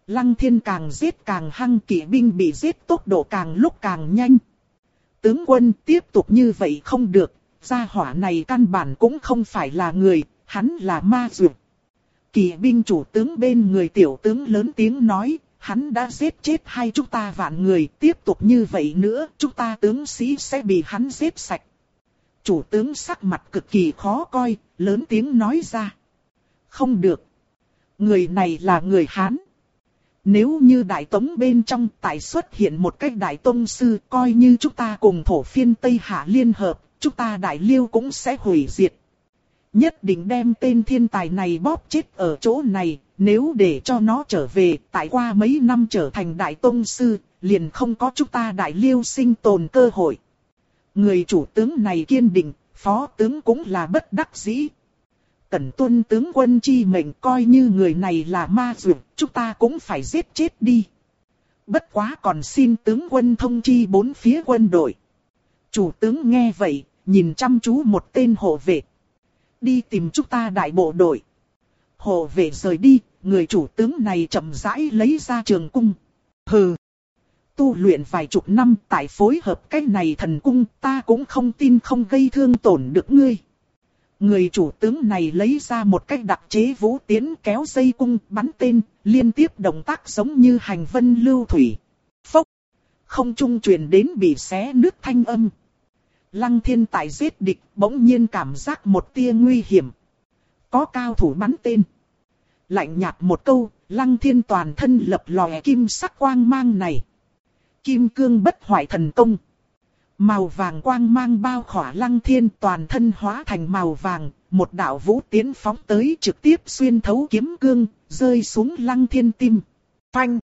Lăng thiên càng giết càng hăng kỵ binh bị giết tốc độ càng lúc càng nhanh. Tướng quân tiếp tục như vậy không được, gia hỏa này căn bản cũng không phải là người, hắn là ma dược. kỳ binh chủ tướng bên người tiểu tướng lớn tiếng nói, hắn đã giết chết hai chúng ta vạn người, tiếp tục như vậy nữa, chúng ta tướng sĩ sẽ bị hắn giết sạch. Chủ tướng sắc mặt cực kỳ khó coi, lớn tiếng nói ra. Không được. Người này là người Hán. Nếu như Đại Tống bên trong tại xuất hiện một cách Đại Tông Sư coi như chúng ta cùng thổ phiên Tây Hạ liên hợp, chúng ta Đại Liêu cũng sẽ hủy diệt. Nhất định đem tên thiên tài này bóp chết ở chỗ này, nếu để cho nó trở về, tại qua mấy năm trở thành Đại Tông Sư, liền không có chúng ta Đại Liêu sinh tồn cơ hội. Người chủ tướng này kiên định, phó tướng cũng là bất đắc dĩ, cần tuân tướng quân chi mệnh coi như người này là ma dược, chúng ta cũng phải giết chết đi. Bất quá còn xin tướng quân thông chi bốn phía quân đội. Chủ tướng nghe vậy, nhìn chăm chú một tên hộ vệ. Đi tìm chúng ta đại bộ đội. Hộ vệ rời đi, người chủ tướng này chậm rãi lấy ra trường cung. Hừ! Tu luyện vài chục năm tại phối hợp cái này thần cung ta cũng không tin không gây thương tổn được ngươi. Người chủ tướng này lấy ra một cách đặc chế vũ tiến kéo dây cung bắn tên, liên tiếp động tác giống như hành vân lưu thủy. Phốc! Không trung truyền đến bị xé nước thanh âm. Lăng thiên tài giết địch bỗng nhiên cảm giác một tia nguy hiểm. Có cao thủ bắn tên. Lạnh nhạt một câu, lăng thiên toàn thân lập lòe kim sắc quang mang này. Kim cương bất hoại thần công. Màu vàng quang mang bao khỏa lăng thiên toàn thân hóa thành màu vàng, một đạo vũ tiến phóng tới trực tiếp xuyên thấu kiếm cương, rơi xuống lăng thiên tim. Phanh!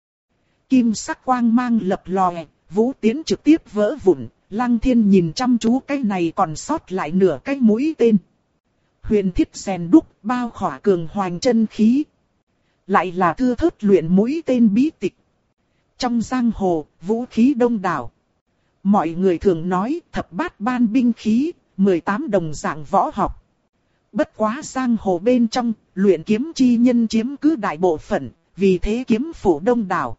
Kim sắc quang mang lập lòe, vũ tiến trực tiếp vỡ vụn, lăng thiên nhìn chăm chú cái này còn sót lại nửa cái mũi tên. Huyền thiết rèn đúc bao khỏa cường hoành chân khí. Lại là thưa thớt luyện mũi tên bí tịch. Trong giang hồ, vũ khí đông đảo. Mọi người thường nói thập bát ban binh khí, 18 đồng dạng võ học. Bất quá sang hồ bên trong, luyện kiếm chi nhân chiếm cứ đại bộ phận, vì thế kiếm phủ đông đảo.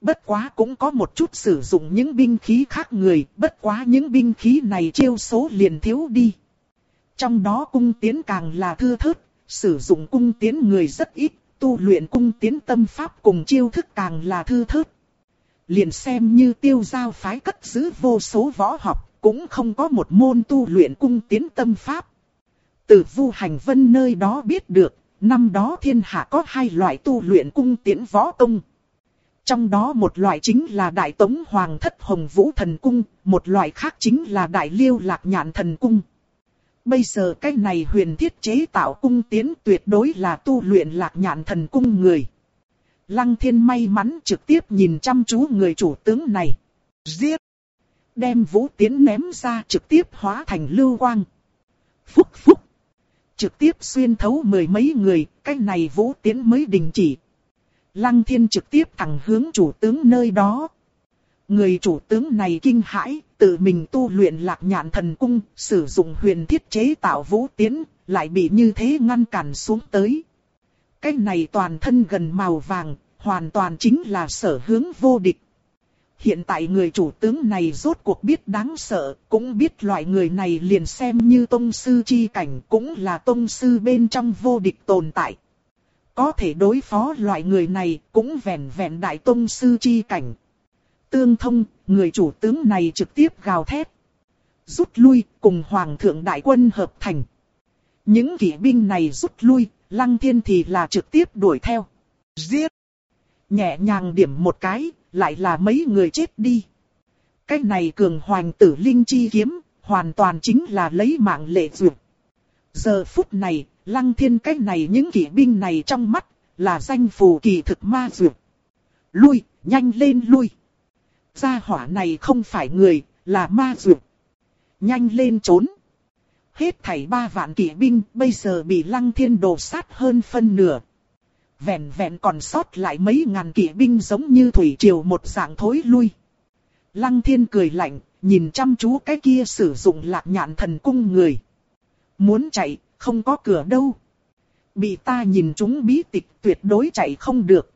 Bất quá cũng có một chút sử dụng những binh khí khác người, bất quá những binh khí này chiêu số liền thiếu đi. Trong đó cung tiến càng là thưa thớt, sử dụng cung tiến người rất ít, tu luyện cung tiến tâm pháp cùng chiêu thức càng là thư thớt liền xem như tiêu giao phái cất giữ vô số võ học, cũng không có một môn tu luyện cung tiến tâm pháp. Từ vu hành vân nơi đó biết được, năm đó thiên hạ có hai loại tu luyện cung tiến võ công. Trong đó một loại chính là Đại Tống Hoàng Thất Hồng Vũ Thần Cung, một loại khác chính là Đại Liêu Lạc Nhạn Thần Cung. Bây giờ cái này huyền thiết chế tạo cung tiến tuyệt đối là tu luyện Lạc Nhạn Thần Cung người. Lăng thiên may mắn trực tiếp nhìn chăm chú người chủ tướng này. Giết! Đem vũ tiến ném ra trực tiếp hóa thành lưu quang. Phúc phúc! Trực tiếp xuyên thấu mười mấy người, cái này vũ tiến mới đình chỉ. Lăng thiên trực tiếp thẳng hướng chủ tướng nơi đó. Người chủ tướng này kinh hãi, tự mình tu luyện lạc nhạn thần cung, sử dụng huyền thiết chế tạo vũ tiến, lại bị như thế ngăn cản xuống tới. Cái này toàn thân gần màu vàng, hoàn toàn chính là sở hướng vô địch. hiện tại người chủ tướng này rốt cuộc biết đáng sợ, cũng biết loại người này liền xem như tông sư chi cảnh cũng là tông sư bên trong vô địch tồn tại. Có thể đối phó loại người này cũng vẹn vẹn đại tông sư chi cảnh. Tương thông, người chủ tướng này trực tiếp gào thét. Rút lui, cùng hoàng thượng đại quân hợp thành. Những kỵ binh này rút lui, lăng thiên thì là trực tiếp đuổi theo. Giết! Nhẹ nhàng điểm một cái, lại là mấy người chết đi. Cái này cường hoành tử linh chi kiếm, hoàn toàn chính là lấy mạng lệ duyệt. Giờ phút này, lăng thiên cái này những kỵ binh này trong mắt, là danh phù kỳ thực ma duyệt. Lui, nhanh lên lui. Gia hỏa này không phải người, là ma duyệt. Nhanh lên trốn. Hết thảy ba vạn kỵ binh bây giờ bị lăng thiên đồ sát hơn phân nửa. Vẹn vẹn còn sót lại mấy ngàn kỵ binh giống như thủy triều một dạng thối lui. Lăng thiên cười lạnh, nhìn chăm chú cái kia sử dụng lạc nhạn thần cung người. Muốn chạy, không có cửa đâu. Bị ta nhìn chúng bí tịch tuyệt đối chạy không được.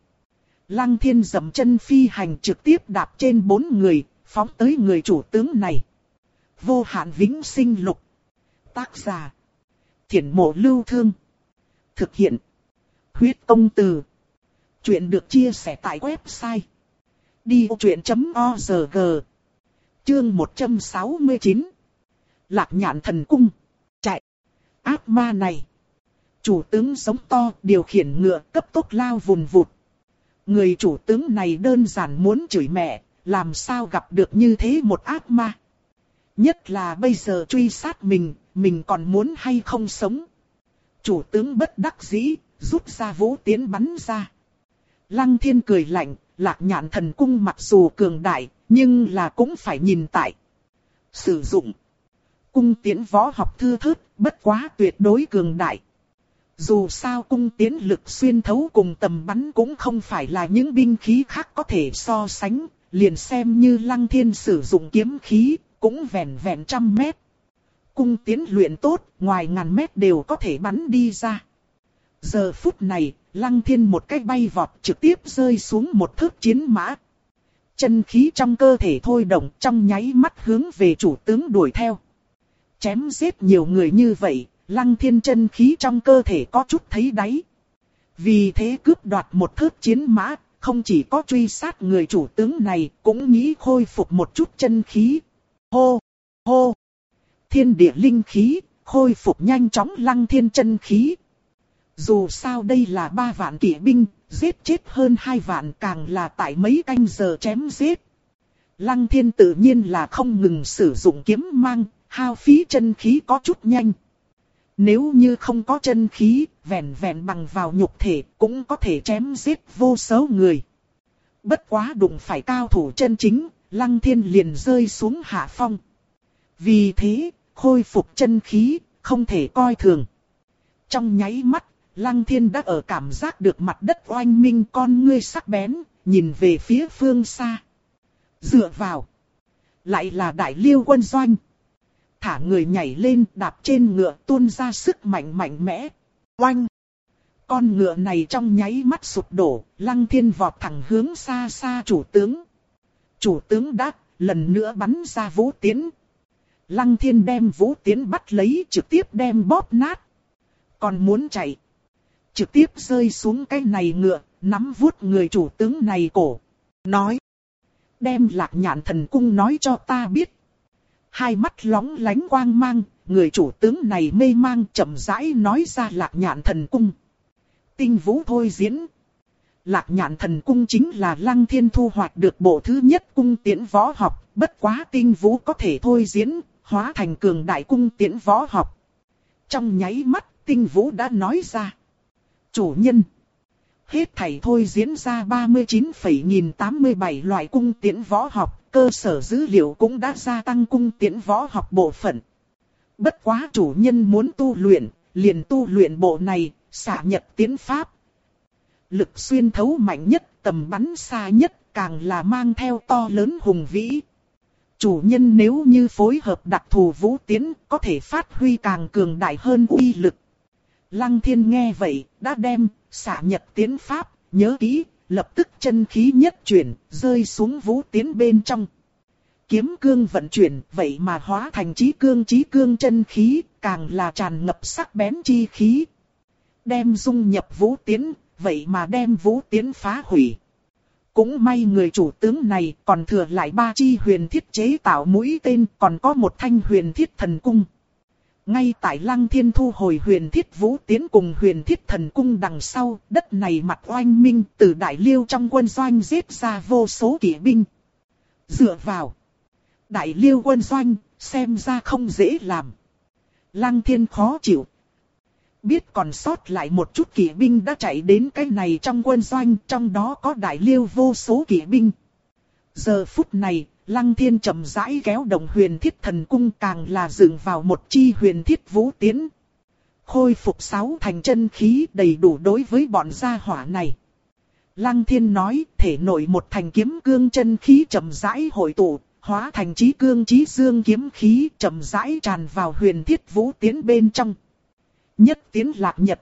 Lăng thiên dầm chân phi hành trực tiếp đạp trên bốn người, phóng tới người chủ tướng này. Vô hạn vĩnh sinh lục. Tác giả. Thiển mộ lưu thương. Thực hiện. Huyết công từ. Chuyện được chia sẻ tại website. Đi vô chuyện.org Chương 169 Lạc nhạn thần cung. Chạy. Ác ma này. Chủ tướng sống to điều khiển ngựa cấp tốc lao vùn vụt. Người chủ tướng này đơn giản muốn chửi mẹ, làm sao gặp được như thế một ác ma. Nhất là bây giờ truy sát mình, mình còn muốn hay không sống. Chủ tướng bất đắc dĩ, rút ra vũ tiến bắn ra. Lăng thiên cười lạnh, lạc nhạn thần cung mặc dù cường đại, nhưng là cũng phải nhìn tại. Sử dụng. Cung tiến võ học thư thớt, bất quá tuyệt đối cường đại. Dù sao cung tiến lực xuyên thấu cùng tầm bắn cũng không phải là những binh khí khác có thể so sánh, liền xem như lăng thiên sử dụng kiếm khí, cũng vẹn vẹn trăm mét. Cung tiến luyện tốt, ngoài ngàn mét đều có thể bắn đi ra. Giờ phút này, lăng thiên một cái bay vọt trực tiếp rơi xuống một thước chiến mã. Chân khí trong cơ thể thôi động trong nháy mắt hướng về chủ tướng đuổi theo. Chém giết nhiều người như vậy, lăng thiên chân khí trong cơ thể có chút thấy đáy. Vì thế cướp đoạt một thước chiến mã, không chỉ có truy sát người chủ tướng này, cũng nghĩ khôi phục một chút chân khí. Hô! Hô! Thiên địa linh khí, khôi phục nhanh chóng lăng thiên chân khí. Dù sao đây là ba vạn kỵ binh, giết chết hơn hai vạn càng là tại mấy canh giờ chém giết. Lăng thiên tự nhiên là không ngừng sử dụng kiếm mang, hao phí chân khí có chút nhanh. Nếu như không có chân khí, vẹn vẹn bằng vào nhục thể cũng có thể chém giết vô số người. Bất quá đụng phải cao thủ chân chính, lăng thiên liền rơi xuống hạ phong. Vì thế, khôi phục chân khí, không thể coi thường. Trong nháy mắt, lăng thiên đã ở cảm giác được mặt đất oanh minh con ngươi sắc bén, nhìn về phía phương xa. Dựa vào. Lại là đại liêu quân doanh thả người nhảy lên đạp trên ngựa tuôn ra sức mạnh mạnh mẽ. Oanh! Con ngựa này trong nháy mắt sụp đổ, lăng thiên vọt thẳng hướng xa xa chủ tướng. Chủ tướng đáp, lần nữa bắn ra vũ tiến. Lăng thiên đem vũ tiến bắt lấy trực tiếp đem bóp nát. Còn muốn chạy. Trực tiếp rơi xuống cái này ngựa, nắm vuốt người chủ tướng này cổ. Nói. Đem lạc nhạn thần cung nói cho ta biết hai mắt lóng lánh quang mang, người chủ tướng này mê mang chậm rãi nói ra lạc nhạn thần cung. Tinh vũ thôi diễn. Lạc nhạn thần cung chính là lăng thiên thu hoạch được bộ thứ nhất cung tiễn võ học, bất quá tinh vũ có thể thôi diễn, hóa thành cường đại cung tiễn võ học. Trong nháy mắt, tinh vũ đã nói ra. Chủ nhân. Hết thảy thôi diễn ra 39,087 loại cung tiễn võ học, cơ sở dữ liệu cũng đã gia tăng cung tiễn võ học bộ phận. Bất quá chủ nhân muốn tu luyện, liền tu luyện bộ này, xả nhật tiến pháp. Lực xuyên thấu mạnh nhất, tầm bắn xa nhất, càng là mang theo to lớn hùng vĩ. Chủ nhân nếu như phối hợp đặc thù vũ tiến, có thể phát huy càng cường đại hơn uy lực. Lăng thiên nghe vậy, đã đem, xả nhật tiến pháp, nhớ kỹ, lập tức chân khí nhất chuyển, rơi xuống vũ tiến bên trong. Kiếm cương vận chuyển, vậy mà hóa thành trí cương trí cương chân khí, càng là tràn ngập sắc bén chi khí. Đem dung nhập vũ tiến, vậy mà đem vũ tiến phá hủy. Cũng may người chủ tướng này còn thừa lại ba chi huyền thiết chế tạo mũi tên còn có một thanh huyền thiết thần cung. Ngay tại lăng thiên thu hồi huyền thiết vũ tiến cùng huyền thiết thần cung đằng sau, đất này mặt oanh minh từ đại liêu trong quân doanh giết ra vô số kỵ binh. Dựa vào. Đại liêu quân doanh, xem ra không dễ làm. Lăng thiên khó chịu. Biết còn sót lại một chút kỵ binh đã chạy đến cái này trong quân doanh, trong đó có đại liêu vô số kỵ binh. Giờ phút này, Lăng thiên chậm rãi kéo đồng huyền thiết thần cung càng là dựng vào một chi huyền thiết vũ tiến. Khôi phục sáu thành chân khí đầy đủ đối với bọn gia hỏa này. Lăng thiên nói thể nội một thành kiếm cương chân khí chậm rãi hội tụ, hóa thành trí cương trí dương kiếm khí chậm rãi tràn vào huyền thiết vũ tiến bên trong. Nhất tiến lạc nhật.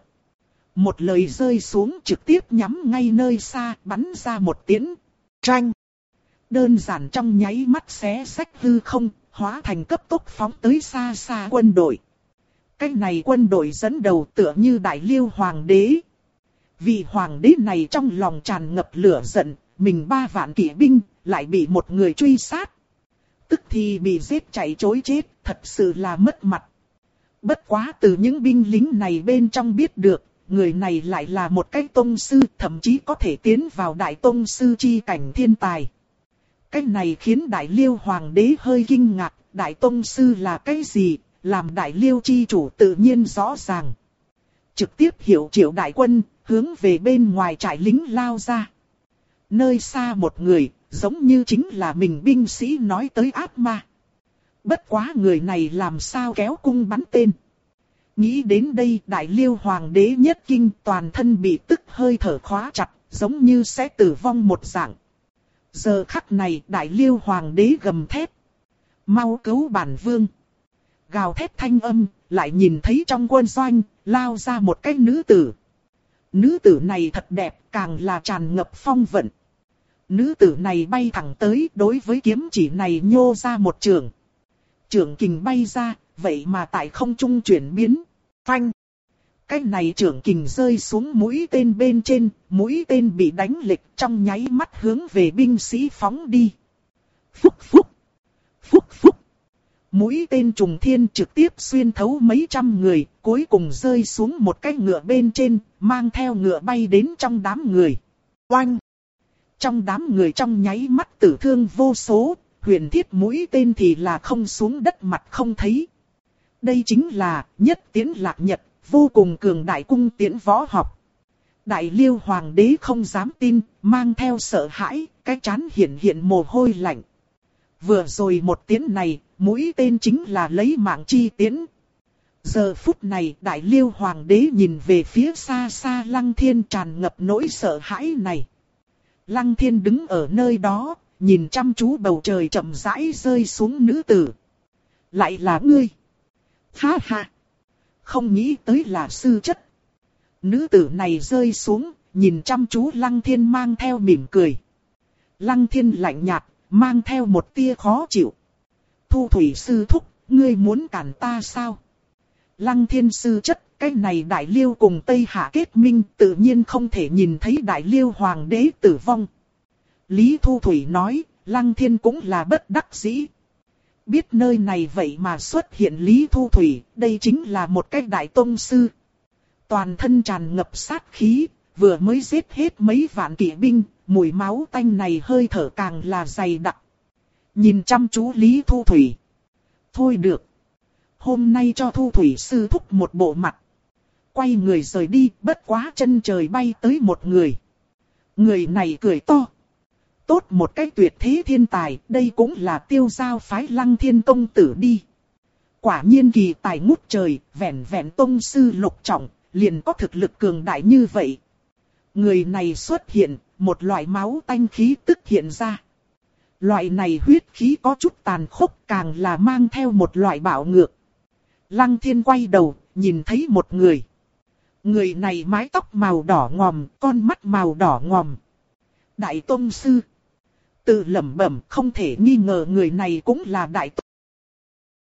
Một lời rơi xuống trực tiếp nhắm ngay nơi xa bắn ra một tiếng Tranh đơn giản trong nháy mắt xé sách hư không, hóa thành cấp tốc phóng tới xa xa quân đội. Cái này quân đội dẫn đầu tựa như đại liêu hoàng đế. vì hoàng đế này trong lòng tràn ngập lửa giận, mình ba vạn kỵ binh, lại bị một người truy sát. Tức thì bị giết chạy chối chết, thật sự là mất mặt. Bất quá từ những binh lính này bên trong biết được, người này lại là một cái tôn sư, thậm chí có thể tiến vào đại tôn sư chi cảnh thiên tài. Cái này khiến đại liêu hoàng đế hơi kinh ngạc, đại tông sư là cái gì, làm đại liêu chi chủ tự nhiên rõ ràng. Trực tiếp hiểu triệu đại quân, hướng về bên ngoài trại lính lao ra. Nơi xa một người, giống như chính là mình binh sĩ nói tới ác ma. Bất quá người này làm sao kéo cung bắn tên. Nghĩ đến đây đại liêu hoàng đế nhất kinh toàn thân bị tức hơi thở khóa chặt, giống như sẽ tử vong một dạng. Giờ khắc này đại liêu hoàng đế gầm thét. Mau cứu bản vương. Gào thét thanh âm, lại nhìn thấy trong quân doanh, lao ra một cái nữ tử. Nữ tử này thật đẹp, càng là tràn ngập phong vận. Nữ tử này bay thẳng tới, đối với kiếm chỉ này nhô ra một trường. Trường kình bay ra, vậy mà tại không trung chuyển biến. Phanh. Cái này trưởng kình rơi xuống mũi tên bên trên, mũi tên bị đánh lệch trong nháy mắt hướng về binh sĩ phóng đi. Phúc phúc, phúc phúc. Mũi tên trùng thiên trực tiếp xuyên thấu mấy trăm người, cuối cùng rơi xuống một cái ngựa bên trên, mang theo ngựa bay đến trong đám người. Oanh! Trong đám người trong nháy mắt tử thương vô số, huyền thiết mũi tên thì là không xuống đất mặt không thấy. Đây chính là nhất tiến lạc nhật, vô cùng cường đại cung tiễn võ học. Đại liêu hoàng đế không dám tin, mang theo sợ hãi, cái chán hiện hiện mồ hôi lạnh. Vừa rồi một tiếng này, mũi tên chính là lấy mạng chi tiến. Giờ phút này đại liêu hoàng đế nhìn về phía xa xa lăng thiên tràn ngập nỗi sợ hãi này. Lăng thiên đứng ở nơi đó, nhìn chăm chú bầu trời chậm rãi rơi xuống nữ tử. Lại là ngươi. Ha ha không nghĩ tới là sư chất. Nữ tử này rơi xuống, nhìn chăm chú Lăng Thiên mang theo mỉm cười. Lăng Thiên lạnh nhạt, mang theo một tia khó chịu. Thu thủy sư thúc, ngươi muốn cản ta sao? Lăng Thiên sư chất, cái này đại liêu cùng Tây Hạ kết minh tự nhiên không thể nhìn thấy đại liêu hoàng đế tử vong. Lý Thu Thủy nói, Lăng Thiên cũng là bất đắc dĩ, biết nơi này vậy mà xuất hiện Lý Thu Thủy, đây chính là một cách đại tông sư. Toàn thân tràn ngập sát khí, vừa mới giết hết mấy vạn kỵ binh, mùi máu tanh này hơi thở càng là dày đặc. Nhìn chăm chú Lý Thu Thủy. Thôi được. Hôm nay cho Thu Thủy sư thúc một bộ mặt. Quay người rời đi, bất quá chân trời bay tới một người. Người này cười to tốt một cái tuyệt thế thiên tài, đây cũng là tiêu giao phái lăng thiên công tử đi. Quả nhiên kỳ tài ngút trời, vẹn vẹn tông sư lục trọng, liền có thực lực cường đại như vậy. Người này xuất hiện, một loại máu tanh khí tức hiện ra. Loại này huyết khí có chút tàn khốc càng là mang theo một loại bạo ngược. Lăng thiên quay đầu, nhìn thấy một người. Người này mái tóc màu đỏ ngòm, con mắt màu đỏ ngòm. Đại Tông Sư. Tự lẩm bẩm không thể nghi ngờ người này cũng là Đại